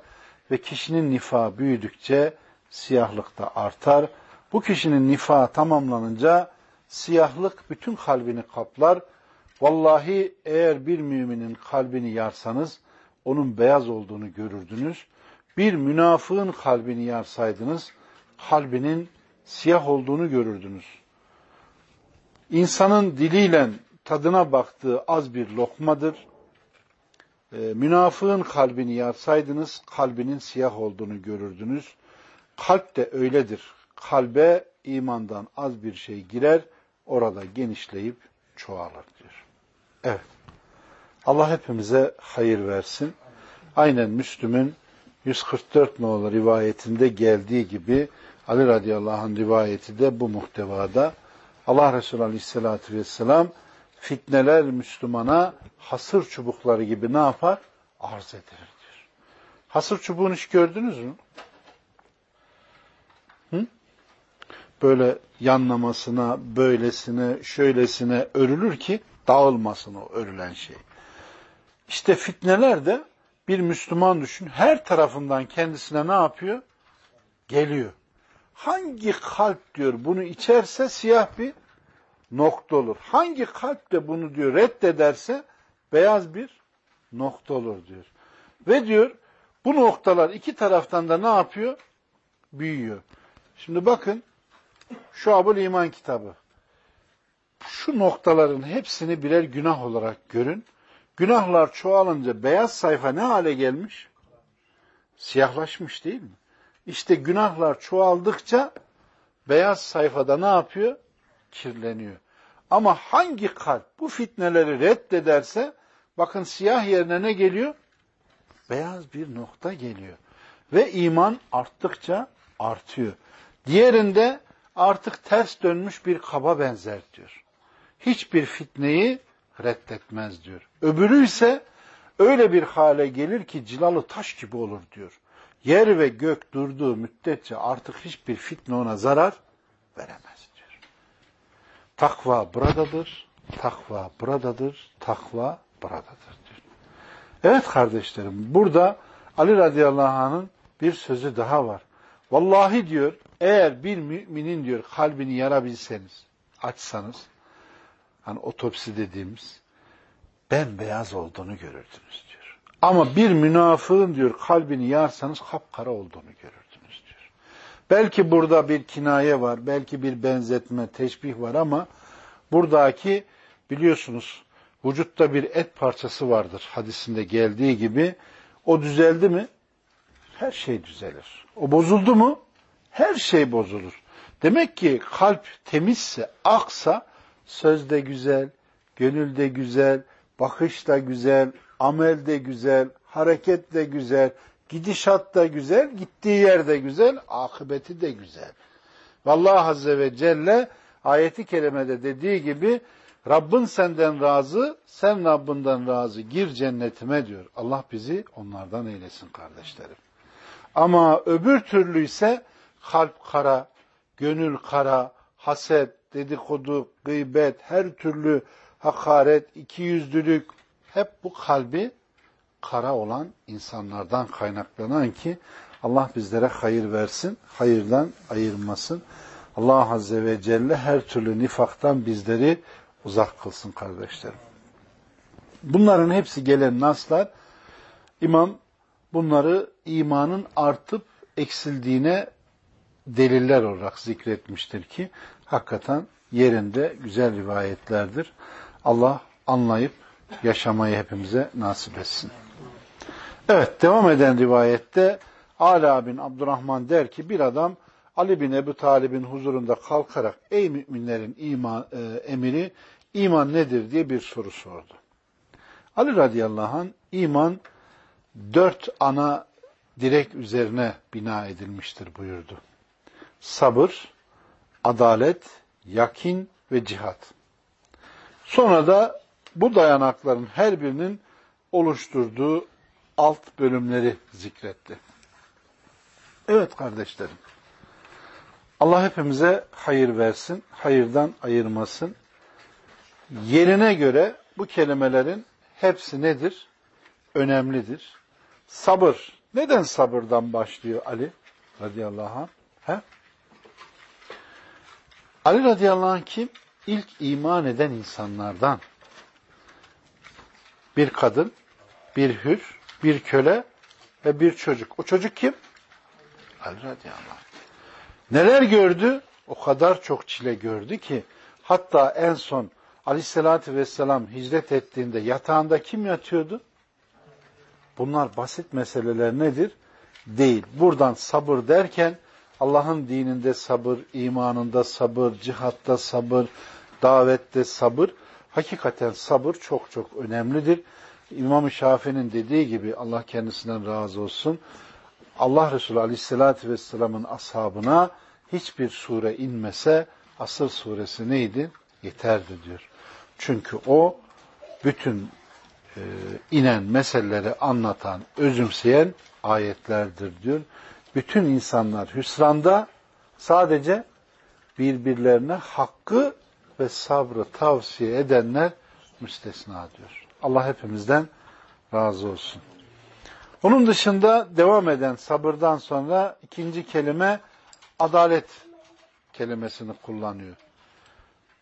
Speaker 1: ve kişinin nifa büyüdükçe siyahlık da artar. Bu kişinin nifa tamamlanınca siyahlık bütün kalbini kaplar. Vallahi eğer bir müminin kalbini yarsanız onun beyaz olduğunu görürdünüz. Bir münafığın kalbini yarsaydınız kalbinin siyah olduğunu görürdünüz. İnsanın diliyle tadına baktığı az bir lokmadır. E, münafığın kalbini yarsaydınız kalbinin siyah olduğunu görürdünüz. Kalp de öyledir. Kalbe imandan az bir şey girer, orada genişleyip çoğalır diyor. Evet. Allah hepimize hayır versin. Aynen Müslüm'ün 144 nolu rivayetinde geldiği gibi Ali radıyallahu anh rivayeti de bu muhtevada. Allah Resulü aleyhissalatü vesselam fitneler Müslümana hasır çubukları gibi ne yapar? Arz edilir diyor. Hasır çubuğunu hiç gördünüz mü? Hı? Böyle yanlamasına, böylesine, şöylesine örülür ki dağılmasın o örülen şey. İşte fitneler de bir Müslüman düşün her tarafından kendisine ne yapıyor? Geliyor. Hangi kalp diyor bunu içerse siyah bir nokta olur. Hangi kalp de bunu diyor reddederse beyaz bir nokta olur diyor. Ve diyor bu noktalar iki taraftan da ne yapıyor? Büyüyor. Şimdi bakın şu Abul İman kitabı. Şu noktaların hepsini birer günah olarak görün. Günahlar çoğalınca beyaz sayfa ne hale gelmiş? Siyahlaşmış değil mi? İşte günahlar çoğaldıkça beyaz sayfada ne yapıyor? Kirleniyor. Ama hangi kalp bu fitneleri reddederse bakın siyah yerine ne geliyor? Beyaz bir nokta geliyor. Ve iman arttıkça artıyor. Diğerinde artık ters dönmüş bir kaba benzer diyor. Hiçbir fitneyi reddetmez diyor. Öbürü ise öyle bir hale gelir ki cilalı taş gibi olur diyor. Yer ve gök durduğu müddetçe artık hiçbir fitne ona zarar veremez. Takva buradadır, takva buradadır, takva buradadır diyor. Evet kardeşlerim burada Ali radıyallahu anh'ın bir sözü daha var. Vallahi diyor eğer bir müminin diyor kalbini yarabilseniz, açsanız, hani otopsi dediğimiz bembeyaz olduğunu görürdünüz diyor. Ama bir münafığın diyor kalbini yarsanız kapkara olduğunu görürdünüz. Belki burada bir kinaye var, belki bir benzetme, teşbih var ama buradaki biliyorsunuz vücutta bir et parçası vardır hadisinde geldiği gibi. O düzeldi mi? her şey düzelir. O bozuldu mu her şey bozulur. Demek ki kalp temizse, aksa söz de güzel, gönül de güzel, bakış da güzel, amel de güzel, hareket de güzel, gidişat da güzel, gittiği yer de güzel, akıbeti de güzel. Vallahi Azze ve Celle ayeti kerimede dediği gibi Rabbin senden razı, sen Rabbinden razı, gir cennetime diyor. Allah bizi onlardan eylesin kardeşlerim. Ama öbür türlü ise kalp kara, gönül kara, haset, dedikodu, gıybet, her türlü hakaret, ikiyüzlülük hep bu kalbi kara olan insanlardan kaynaklanan ki Allah bizlere hayır versin, hayırdan ayırmasın. Allah Azze ve Celle her türlü nifaktan bizleri uzak kılsın kardeşlerim. Bunların hepsi gelen naslar, İmam bunları imanın artıp eksildiğine deliller olarak zikretmiştir ki hakikaten yerinde güzel rivayetlerdir. Allah anlayıp yaşamayı hepimize nasip etsin. Evet devam eden rivayette Ala bin Abdurrahman der ki bir adam Ali bin Ebu Talib'in huzurunda kalkarak ey müminlerin iman, e, emiri iman nedir diye bir soru sordu. Ali radıyallahu anh iman dört ana direk üzerine bina edilmiştir buyurdu. Sabır, adalet, yakin ve cihat. Sonra da bu dayanakların her birinin oluşturduğu alt bölümleri zikretti. Evet kardeşlerim. Allah hepimize hayır versin, hayırdan ayırmasın. Yerine göre bu kelimelerin hepsi nedir? Önemlidir. Sabır. Neden sabırdan başlıyor Ali radıyallahu anh? He? Ali radıyallahu anh kim? İlk iman eden insanlardan. Bir kadın, bir hür, bir köle ve bir çocuk. O çocuk kim? Ali radıyallahu anh. Neler gördü? O kadar çok çile gördü ki hatta en son aleyhissalatü vesselam hicret ettiğinde yatağında kim yatıyordu? Bunlar basit meseleler nedir? Değil. Buradan sabır derken Allah'ın dininde sabır, imanında sabır, cihatta sabır, davette sabır. Hakikaten sabır çok çok önemlidir. İmam-ı Şafii'nin dediği gibi Allah kendisinden razı olsun. Allah Resulü Aleyhisselatü Vesselam'ın ashabına hiçbir sure inmese asıl suresi neydi? Yeterdi diyor. Çünkü o bütün e, inen meseleleri anlatan, özümseyen ayetlerdir diyor. Bütün insanlar hüsranda sadece birbirlerine hakkı ve sabrı tavsiye edenler müstesna diyor. Allah hepimizden razı olsun. Onun dışında devam eden sabırdan sonra ikinci kelime adalet kelimesini kullanıyor.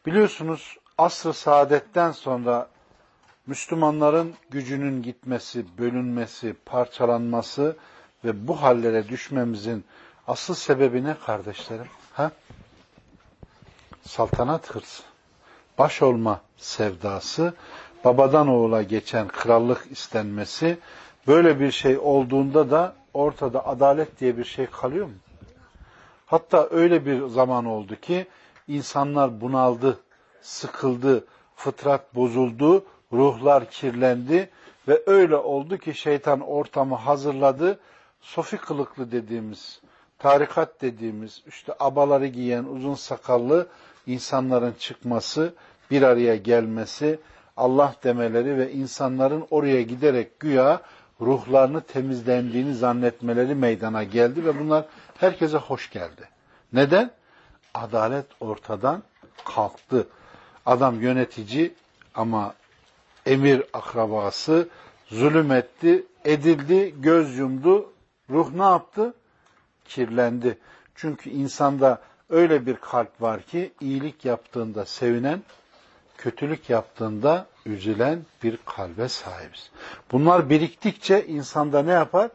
Speaker 1: Biliyorsunuz asr-ı saadetten sonra Müslümanların gücünün gitmesi, bölünmesi, parçalanması ve bu hallere düşmemizin asıl sebebi ne kardeşlerim? Ha? Saltanat hırsı, baş olma sevdası, babadan oğula geçen krallık istenmesi, böyle bir şey olduğunda da ortada adalet diye bir şey kalıyor mu? Hatta öyle bir zaman oldu ki insanlar bunaldı, sıkıldı, fıtrat bozuldu, ruhlar kirlendi ve öyle oldu ki şeytan ortamı hazırladı. Sofi kılıklı dediğimiz, tarikat dediğimiz, işte abaları giyen uzun sakallı insanların çıkması, bir araya gelmesi, Allah demeleri ve insanların oraya giderek güya ruhlarını temizlendiğini zannetmeleri meydana geldi ve bunlar herkese hoş geldi. Neden? Adalet ortadan kalktı. Adam yönetici ama emir akrabası zulüm etti, edildi, göz yumdu. Ruh ne yaptı? Kirlendi. Çünkü insanda öyle bir kalp var ki iyilik yaptığında sevinen, kötülük yaptığında üzülen bir kalbe sahibiz. Bunlar biriktikçe insanda ne yapar?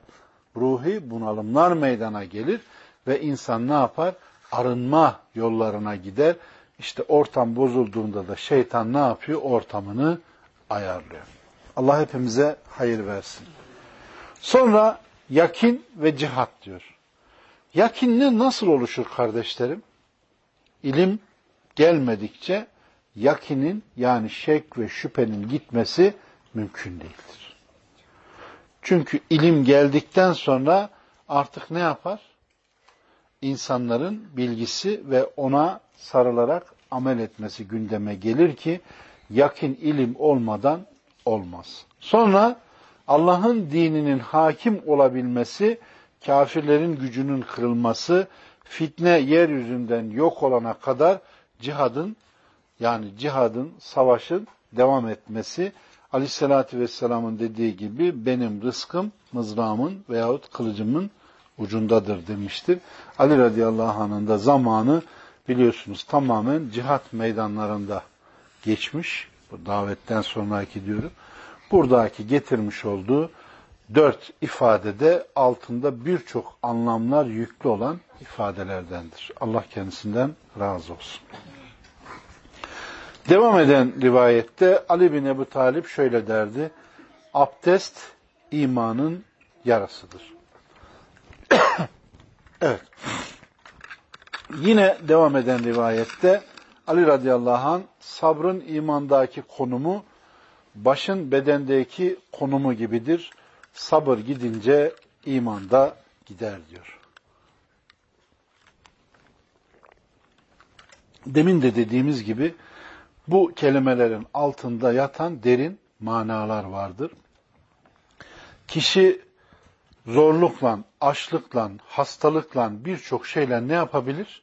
Speaker 1: Ruhi bunalımlar meydana gelir ve insan ne yapar? Arınma yollarına gider. İşte ortam bozulduğunda da şeytan ne yapıyor? Ortamını ayarlıyor. Allah hepimize hayır versin. Sonra Yakin ve cihat diyor. Yakinli nasıl oluşur kardeşlerim? İlim gelmedikçe yakinin yani şek ve şüphenin gitmesi mümkün değildir. Çünkü ilim geldikten sonra artık ne yapar? İnsanların bilgisi ve ona sarılarak amel etmesi gündeme gelir ki yakin ilim olmadan olmaz. Sonra Allah'ın dininin hakim olabilmesi, kafirlerin gücünün kırılması, fitne yeryüzünden yok olana kadar cihadın yani cihadın, savaşın devam etmesi Aleyhisselatü Vesselam'ın dediği gibi benim rızkım mızrağımın veyahut kılıcımın ucundadır demiştir. Ali radıyallahu anh'ın da zamanı biliyorsunuz tamamen cihat meydanlarında geçmiş. Bu davetten sonraki diyorum. Buradaki getirmiş olduğu dört ifadede altında birçok anlamlar yüklü olan ifadelerdendir. Allah kendisinden razı olsun. Devam eden rivayette Ali bin Ebu Talip şöyle derdi. Abdest imanın yarasıdır. evet. Yine devam eden rivayette Ali radıyallahu anh sabrın imandaki konumu başın bedendeki konumu gibidir. Sabır gidince imanda gider diyor. Demin de dediğimiz gibi bu kelimelerin altında yatan derin manalar vardır. Kişi zorlukla, açlıkla, hastalıkla birçok şeyle ne yapabilir?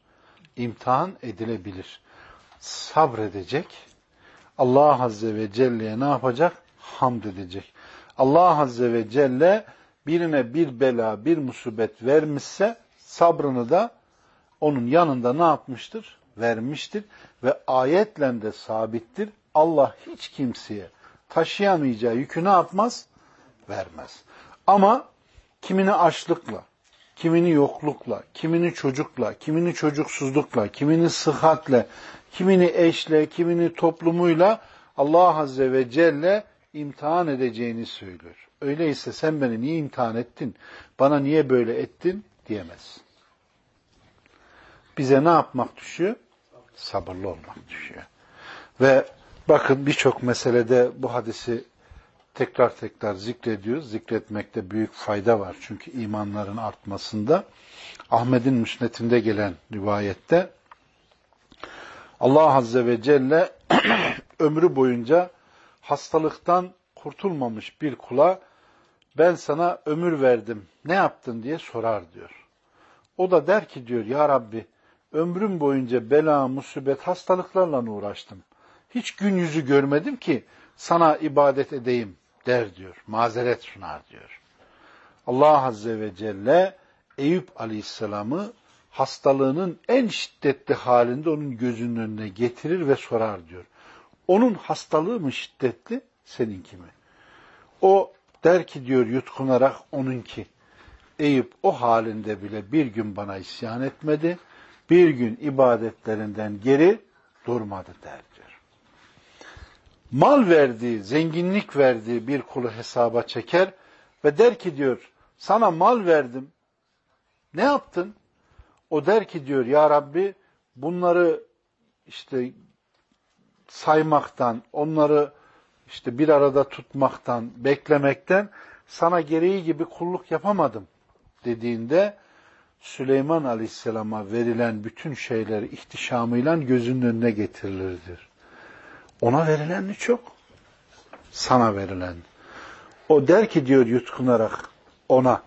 Speaker 1: İmtihan edilebilir. Sabredecek. Allah Azze ve Celle'ye ne yapacak? Hamd edecek. Allah Azze ve Celle birine bir bela, bir musibet vermişse sabrını da onun yanında ne yapmıştır? Vermiştir ve ayetle de sabittir. Allah hiç kimseye taşıyamayacağı yükü ne yapmaz? Vermez. Ama kimini açlıkla, kimini yoklukla, kimini çocukla, kimini çocuksuzlukla, kimini sıhhatle, kimini eşle, kimini toplumuyla Allah Azze ve Celle imtihan edeceğini söylüyor. Öyleyse sen beni niye imtihan ettin, bana niye böyle ettin diyemezsin. Bize ne yapmak düşüyor? Sabırlı olmak düşüyor. Ve bakın birçok meselede bu hadisi tekrar tekrar zikrediyoruz. Zikretmekte büyük fayda var. Çünkü imanların artmasında. Ahmet'in müsnetinde gelen rivayette Allah Azze ve Celle ömrü boyunca hastalıktan kurtulmamış bir kula ben sana ömür verdim ne yaptın diye sorar diyor. O da der ki diyor ya Rabbi ömrüm boyunca bela, musibet, hastalıklarla uğraştım. Hiç gün yüzü görmedim ki sana ibadet edeyim der diyor. Mazeret sunar diyor. Allah Azze ve Celle Eyüp Aleyhisselam'ı hastalığının en şiddetli halinde onun gözünün önüne getirir ve sorar diyor. Onun hastalığı mı şiddetli, seninki mi? O der ki diyor yutkunarak onunki. Eyüp o halinde bile bir gün bana isyan etmedi, bir gün ibadetlerinden geri durmadı der diyor. Mal verdiği, zenginlik verdiği bir kulu hesaba çeker ve der ki diyor, sana mal verdim, ne yaptın? O der ki diyor, ya Rabbi bunları işte saymaktan, onları işte bir arada tutmaktan, beklemekten sana gereği gibi kulluk yapamadım dediğinde Süleyman Aleyhisselam'a verilen bütün şeyleri ihtişamıyla gözünün önüne getirilirdir. Ona verilen mi çok? Sana verilen. O der ki diyor yutkunarak ona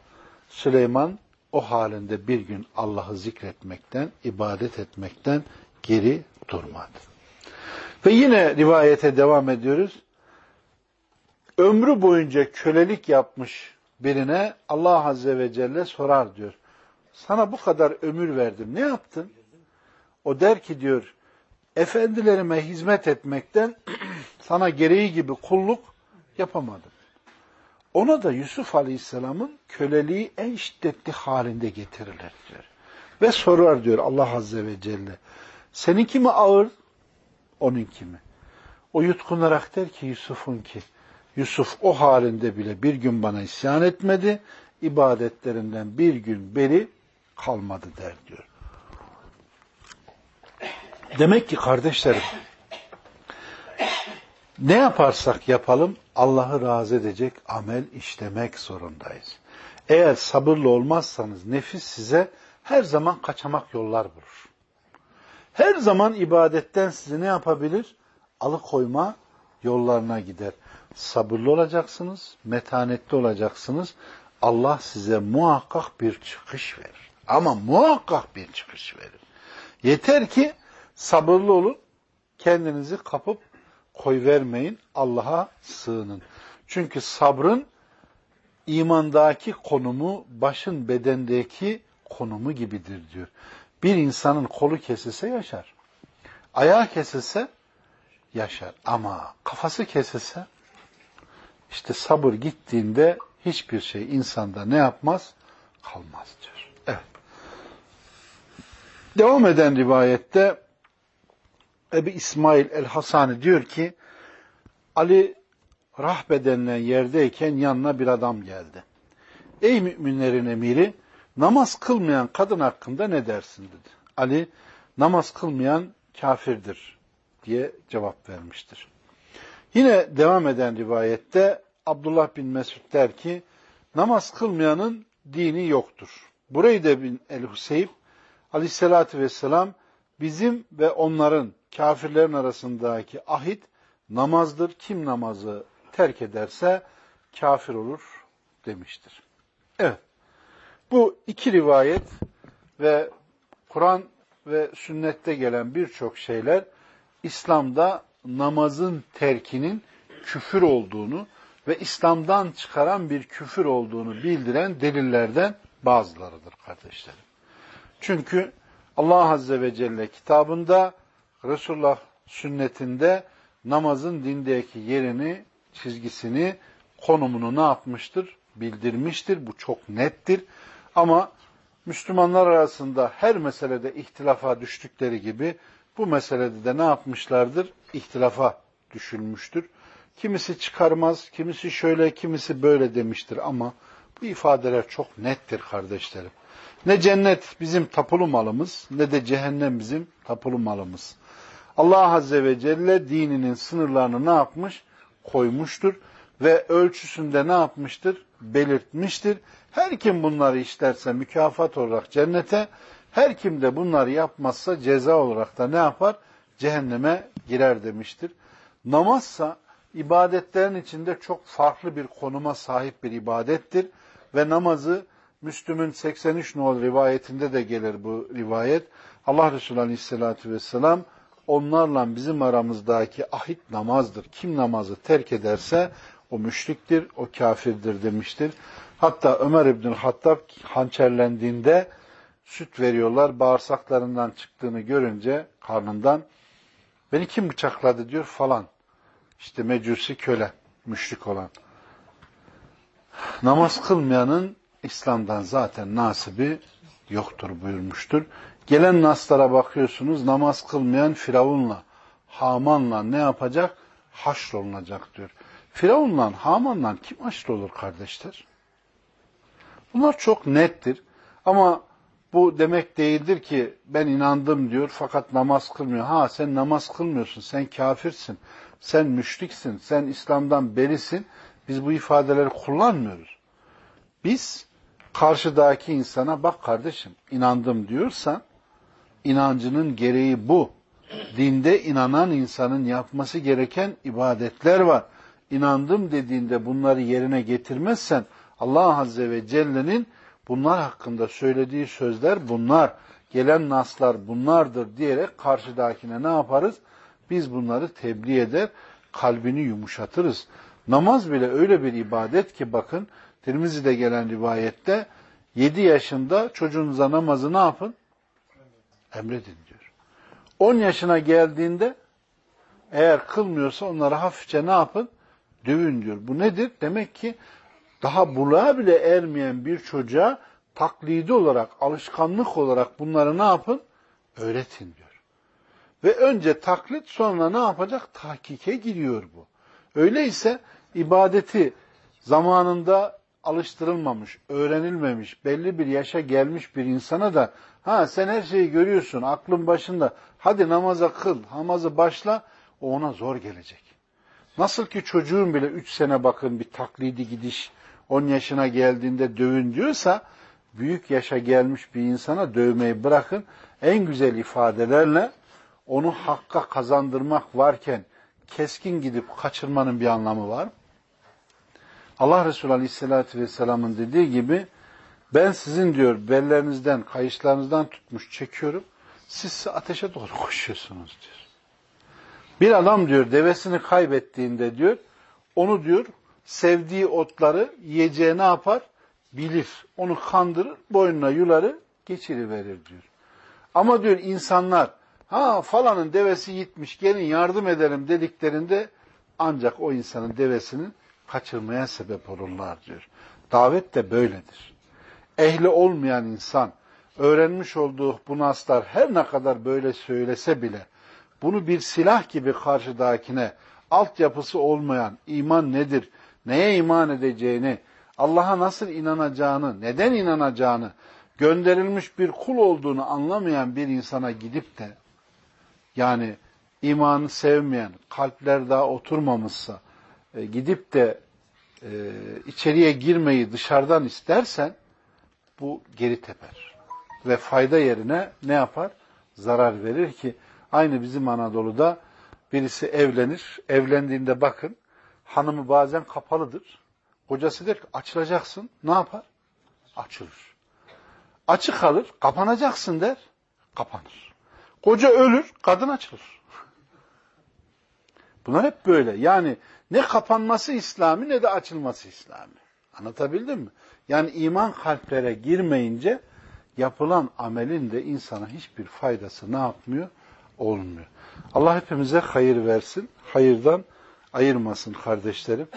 Speaker 1: Süleyman o halinde bir gün Allah'ı zikretmekten, ibadet etmekten geri durmadı. Ve yine rivayete devam ediyoruz. Ömrü boyunca kölelik yapmış birine Allah Azze ve Celle sorar diyor. Sana bu kadar ömür verdim. Ne yaptın? O der ki diyor, efendilerime hizmet etmekten sana gereği gibi kulluk yapamadım. Ona da Yusuf Aleyhisselam'ın köleliği en şiddetli halinde getirilir diyor. Ve sorar diyor Allah Azze ve Celle. Seninki mi ağır, onunki mi? O yutkunarak der ki Yusuf'un ki, Yusuf o halinde bile bir gün bana isyan etmedi, ibadetlerinden bir gün beri kalmadı der diyor. Demek ki kardeşlerim ne yaparsak yapalım Allah'ı razı edecek amel işlemek zorundayız. Eğer sabırlı olmazsanız nefis size her zaman kaçamak yollar bulur. Her zaman ibadetten sizi ne yapabilir? Alıkoyma yollarına gider. Sabırlı olacaksınız, metanetli olacaksınız. Allah size muhakkak bir çıkış verir. Ama muhakkak bir çıkış verir. Yeter ki sabırlı olun, kendinizi kapıp koy vermeyin, Allah'a sığının. Çünkü sabrın imandaki konumu başın bedendeki konumu gibidir diyor. Bir insanın kolu kesilse yaşar. Ayağı kesilse yaşar. Ama kafası kesilse işte sabır gittiğinde hiçbir şey insanda ne yapmaz? Kalmaz diyor. Evet. Devam eden rivayette Ebi İsmail el-Hasani diyor ki Ali rahbe denilen yerdeyken yanına bir adam geldi. Ey müminlerin emiri namaz kılmayan kadın hakkında ne dersin dedi. Ali namaz kılmayan kafirdir diye cevap vermiştir. Yine devam eden rivayette Abdullah bin Mesud der ki namaz kılmayanın dini yoktur. Bureyde bin el-Huseyb aleyhissalatü vesselam bizim ve onların kafirlerin arasındaki ahit namazdır. Kim namazı terk ederse kafir olur demiştir. Evet. Bu iki rivayet ve Kur'an ve sünnette gelen birçok şeyler İslam'da namazın terkinin küfür olduğunu ve İslam'dan çıkaran bir küfür olduğunu bildiren delillerden bazılarıdır kardeşlerim. Çünkü Allah Azze ve Celle kitabında Resulullah sünnetinde namazın dindeki yerini, çizgisini, konumunu ne yapmıştır? Bildirmiştir. Bu çok nettir. Ama Müslümanlar arasında her meselede ihtilafa düştükleri gibi bu meselede de ne yapmışlardır? İhtilafa düşülmüştür. Kimisi çıkarmaz, kimisi şöyle, kimisi böyle demiştir ama bu ifadeler çok nettir kardeşlerim. Ne cennet bizim tapulu malımız, ne de cehennem bizim tapulu malımız. Allah Azze ve Celle dininin sınırlarını ne yapmış? Koymuştur ve ölçüsünde ne yapmıştır? Belirtmiştir. Her kim bunları işlerse mükafat olarak cennete, her kim de bunları yapmazsa ceza olarak da ne yapar? Cehenneme girer demiştir. Namazsa ibadetlerin içinde çok farklı bir konuma sahip bir ibadettir ve namazı Müslüm'ün 83 nol rivayetinde de gelir bu rivayet. Allah Resulü Aleyhisselatü Vesselam onlarla bizim aramızdaki ahit namazdır. Kim namazı terk ederse o müşriktir, o kafirdir demiştir. Hatta Ömer İbn Hattab hançerlendiğinde süt veriyorlar. Bağırsaklarından çıktığını görünce karnından beni kim bıçakladı diyor falan. İşte mecusi köle, müşrik olan. Namaz kılmayanın İslam'dan zaten nasibi yoktur buyurmuştur. Gelen naslara bakıyorsunuz namaz kılmayan Firavun'la, Haman'la ne yapacak? Haşrolunacak diyor. Firavun'la, Haman'la kim haşrolur kardeşler? Bunlar çok nettir. Ama bu demek değildir ki ben inandım diyor fakat namaz kılmıyor. Ha sen namaz kılmıyorsun, sen kafirsin, sen müşriksin, sen İslam'dan berisin. Biz bu ifadeleri kullanmıyoruz. Biz karşıdaki insana bak kardeşim inandım diyorsan inancının gereği bu. Dinde inanan insanın yapması gereken ibadetler var. İnandım dediğinde bunları yerine getirmezsen Allah Azze ve Celle'nin bunlar hakkında söylediği sözler bunlar, gelen naslar bunlardır diyerek karşıdakine ne yaparız? Biz bunları tebliğ eder, kalbini yumuşatırız. Namaz bile öyle bir ibadet ki bakın Tirmizi'de gelen rivayette 7 yaşında çocuğunuza namazı ne yapın? Emredin diyor. 10 yaşına geldiğinde eğer kılmıyorsa onları hafifçe ne yapın? Dövün diyor. Bu nedir? Demek ki daha buluğa bile ermeyen bir çocuğa taklidi olarak, alışkanlık olarak bunları ne yapın? Öğretin diyor. Ve önce taklit sonra ne yapacak? Tahkike giriyor bu. Öyleyse ibadeti zamanında alıştırılmamış, öğrenilmemiş, belli bir yaşa gelmiş bir insana da ha sen her şeyi görüyorsun, aklın başında, hadi namaza kıl, namazı başla, o ona zor gelecek. Nasıl ki çocuğun bile üç sene bakın bir taklidi gidiş, on yaşına geldiğinde dövün diyorsa, büyük yaşa gelmiş bir insana dövmeyi bırakın, en güzel ifadelerle onu hakka kazandırmak varken keskin gidip kaçırmanın bir anlamı var mı? Allah Resulü Aleyhisselatü Vesselam'ın dediği gibi ben sizin diyor bellerinizden, kayışlarınızdan tutmuş çekiyorum. Siz ateşe doğru koşuyorsunuz diyor. Bir adam diyor devesini kaybettiğinde diyor onu diyor sevdiği otları yiyeceği ne yapar? Bilir. Onu kandırır, boynuna yuları geçiriverir diyor. Ama diyor insanlar ha falanın devesi gitmiş gelin yardım edelim dediklerinde ancak o insanın devesinin kaçırmaya sebep olurlar diyor. Davet de böyledir. Ehli olmayan insan öğrenmiş olduğu bu naslar her ne kadar böyle söylese bile bunu bir silah gibi karşıdakine altyapısı olmayan iman nedir, neye iman edeceğini, Allah'a nasıl inanacağını, neden inanacağını, gönderilmiş bir kul olduğunu anlamayan bir insana gidip de yani imanı sevmeyen, kalpler daha oturmamışsa, e, gidip de e, içeriye girmeyi dışarıdan istersen bu geri teper. Ve fayda yerine ne yapar? Zarar verir ki aynı bizim Anadolu'da birisi evlenir. Evlendiğinde bakın hanımı bazen kapalıdır. Kocası der ki açılacaksın. Ne yapar? Açılır. Açık kalır. Kapanacaksın der. Kapanır. Koca ölür. Kadın açılır. Bunlar hep böyle. Yani ne kapanması İslami ne de açılması İslami. Anlatabildim mi? Yani iman kalplere girmeyince yapılan amelin de insana hiçbir faydası ne yapmıyor? Olmuyor. Allah hepimize hayır versin. Hayırdan ayırmasın kardeşlerim.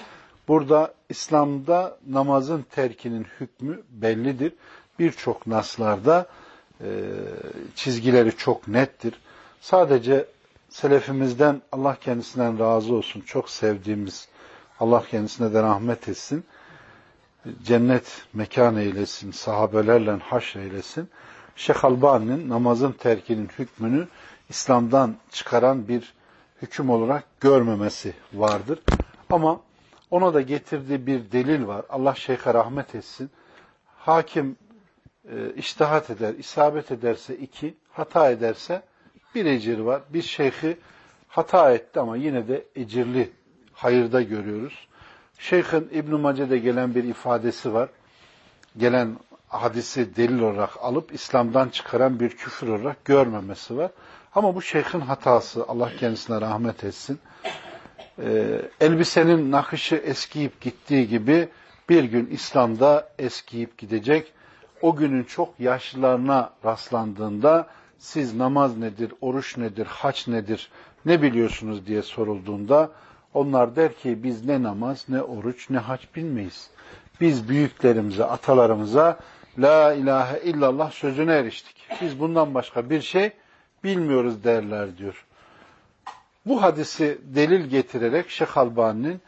Speaker 1: Burada İslam'da namazın terkinin hükmü bellidir. Birçok naslarda e, çizgileri çok nettir. Sadece selefimizden Allah kendisinden razı olsun. Çok sevdiğimiz Allah kendisine de rahmet etsin. Cennet mekan eylesin, sahabelerle haş eylesin. Şeyh Albani'nin namazın terkinin hükmünü İslam'dan çıkaran bir hüküm olarak görmemesi vardır. Ama ona da getirdiği bir delil var. Allah şeyhe rahmet etsin. Hakim e, iştihat eder, isabet ederse iki, hata ederse bir ecir var. Bir şeyhi hata etti ama yine de ecirli hayırda görüyoruz. Şeyh'in İbn-i Mace'de gelen bir ifadesi var. Gelen hadisi delil olarak alıp İslam'dan çıkaran bir küfür olarak görmemesi var. Ama bu şeyhin hatası, Allah kendisine rahmet etsin. Ee, elbisenin nakışı eskiyip gittiği gibi bir gün İslam'da eskiyip gidecek. O günün çok yaşlılarına rastlandığında siz namaz nedir, oruç nedir, haç nedir, ne biliyorsunuz diye sorulduğunda onlar der ki biz ne namaz, ne oruç, ne haç bilmeyiz. Biz büyüklerimize, atalarımıza La ilahe illallah sözüne eriştik. Biz bundan başka bir şey bilmiyoruz derler diyor. Bu hadisi delil getirerek Şeyh Albani'nin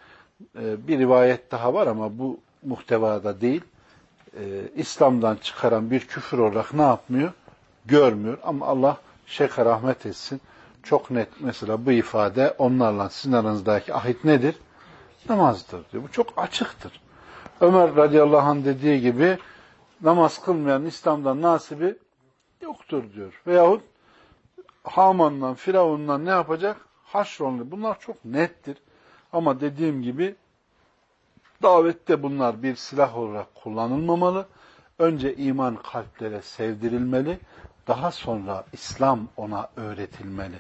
Speaker 1: e, bir rivayet daha var ama bu muhtevada değil. E, İslam'dan çıkaran bir küfür olarak ne yapmıyor? Görmüyor. Ama Allah Şeyh'e rahmet etsin. Çok net mesela bu ifade onlarla sizin aranızdaki ahit nedir? Namazdır diyor. Bu çok açıktır. Ömer radıyallahu anh dediği gibi namaz kılmayan İslam'dan nasibi yoktur diyor. Veyahut Haman'dan, Firavun'dan ne yapacak? Haşronlu. Bunlar çok nettir. Ama dediğim gibi davette bunlar bir silah olarak kullanılmamalı. Önce iman kalplere sevdirilmeli. Daha sonra İslam ona öğretilmeli.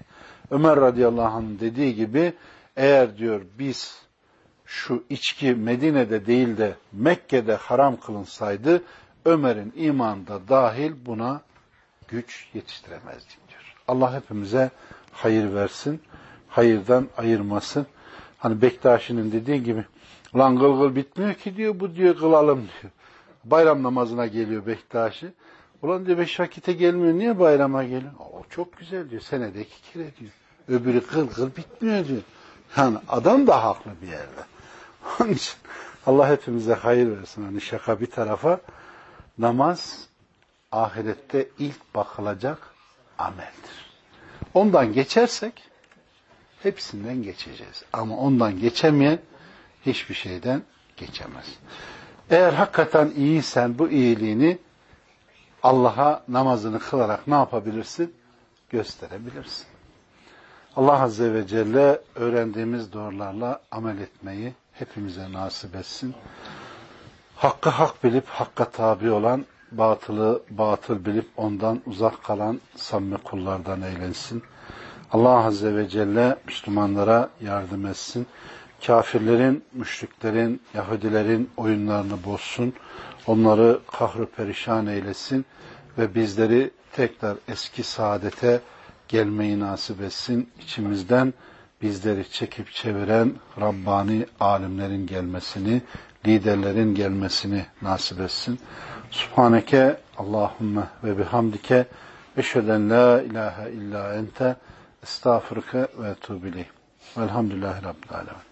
Speaker 1: Ömer radıyallahu anh dediği gibi eğer diyor biz şu içki Medine'de değil de Mekke'de haram kılınsaydı Ömer'in imanında dahil buna güç yetiştiremezdi diyor. Allah hepimize hayır versin, hayırdan ayırmasın. Hani Bektaşi'nin dediği gibi lan kıl kıl bitmiyor ki diyor bu diyor kılalım diyor. Bayram namazına geliyor Bektaşi. Ulan diyor beş vakite gelmiyor niye bayrama geliyor? O çok güzel diyor senede iki kere diyor. Öbürü kıl kıl bitmiyor diyor. Yani adam da haklı bir yerde. Onun için Allah hepimize hayır versin. Hani şaka bir tarafa namaz ahirette ilk bakılacak ameldir. Ondan geçersek hepsinden geçeceğiz. Ama ondan geçemeyen hiçbir şeyden geçemez. Eğer hakikaten iyiysen bu iyiliğini Allah'a namazını kılarak ne yapabilirsin? Gösterebilirsin. Allah Azze ve Celle öğrendiğimiz doğrularla amel etmeyi hepimize nasip etsin. Hakkı hak bilip hakka tabi olan, batılı batıl bilip ondan uzak kalan samimi kullardan eylensin. Allah Azze ve Celle Müslümanlara yardım etsin. Kafirlerin, müşriklerin, Yahudilerin oyunlarını bozsun. Onları kahru perişan eylesin ve bizleri tekrar eski saadete gelmeyi nasip etsin. İçimizden bizleri çekip çeviren Rabbani alimlerin gelmesini, liderlerin gelmesini nasip etsin. Subhaneke Allahümme ve bihamdike eşheden la ilahe illa ente estağfurke ve etubileyh. Velhamdülillahi Rabbil Alemin.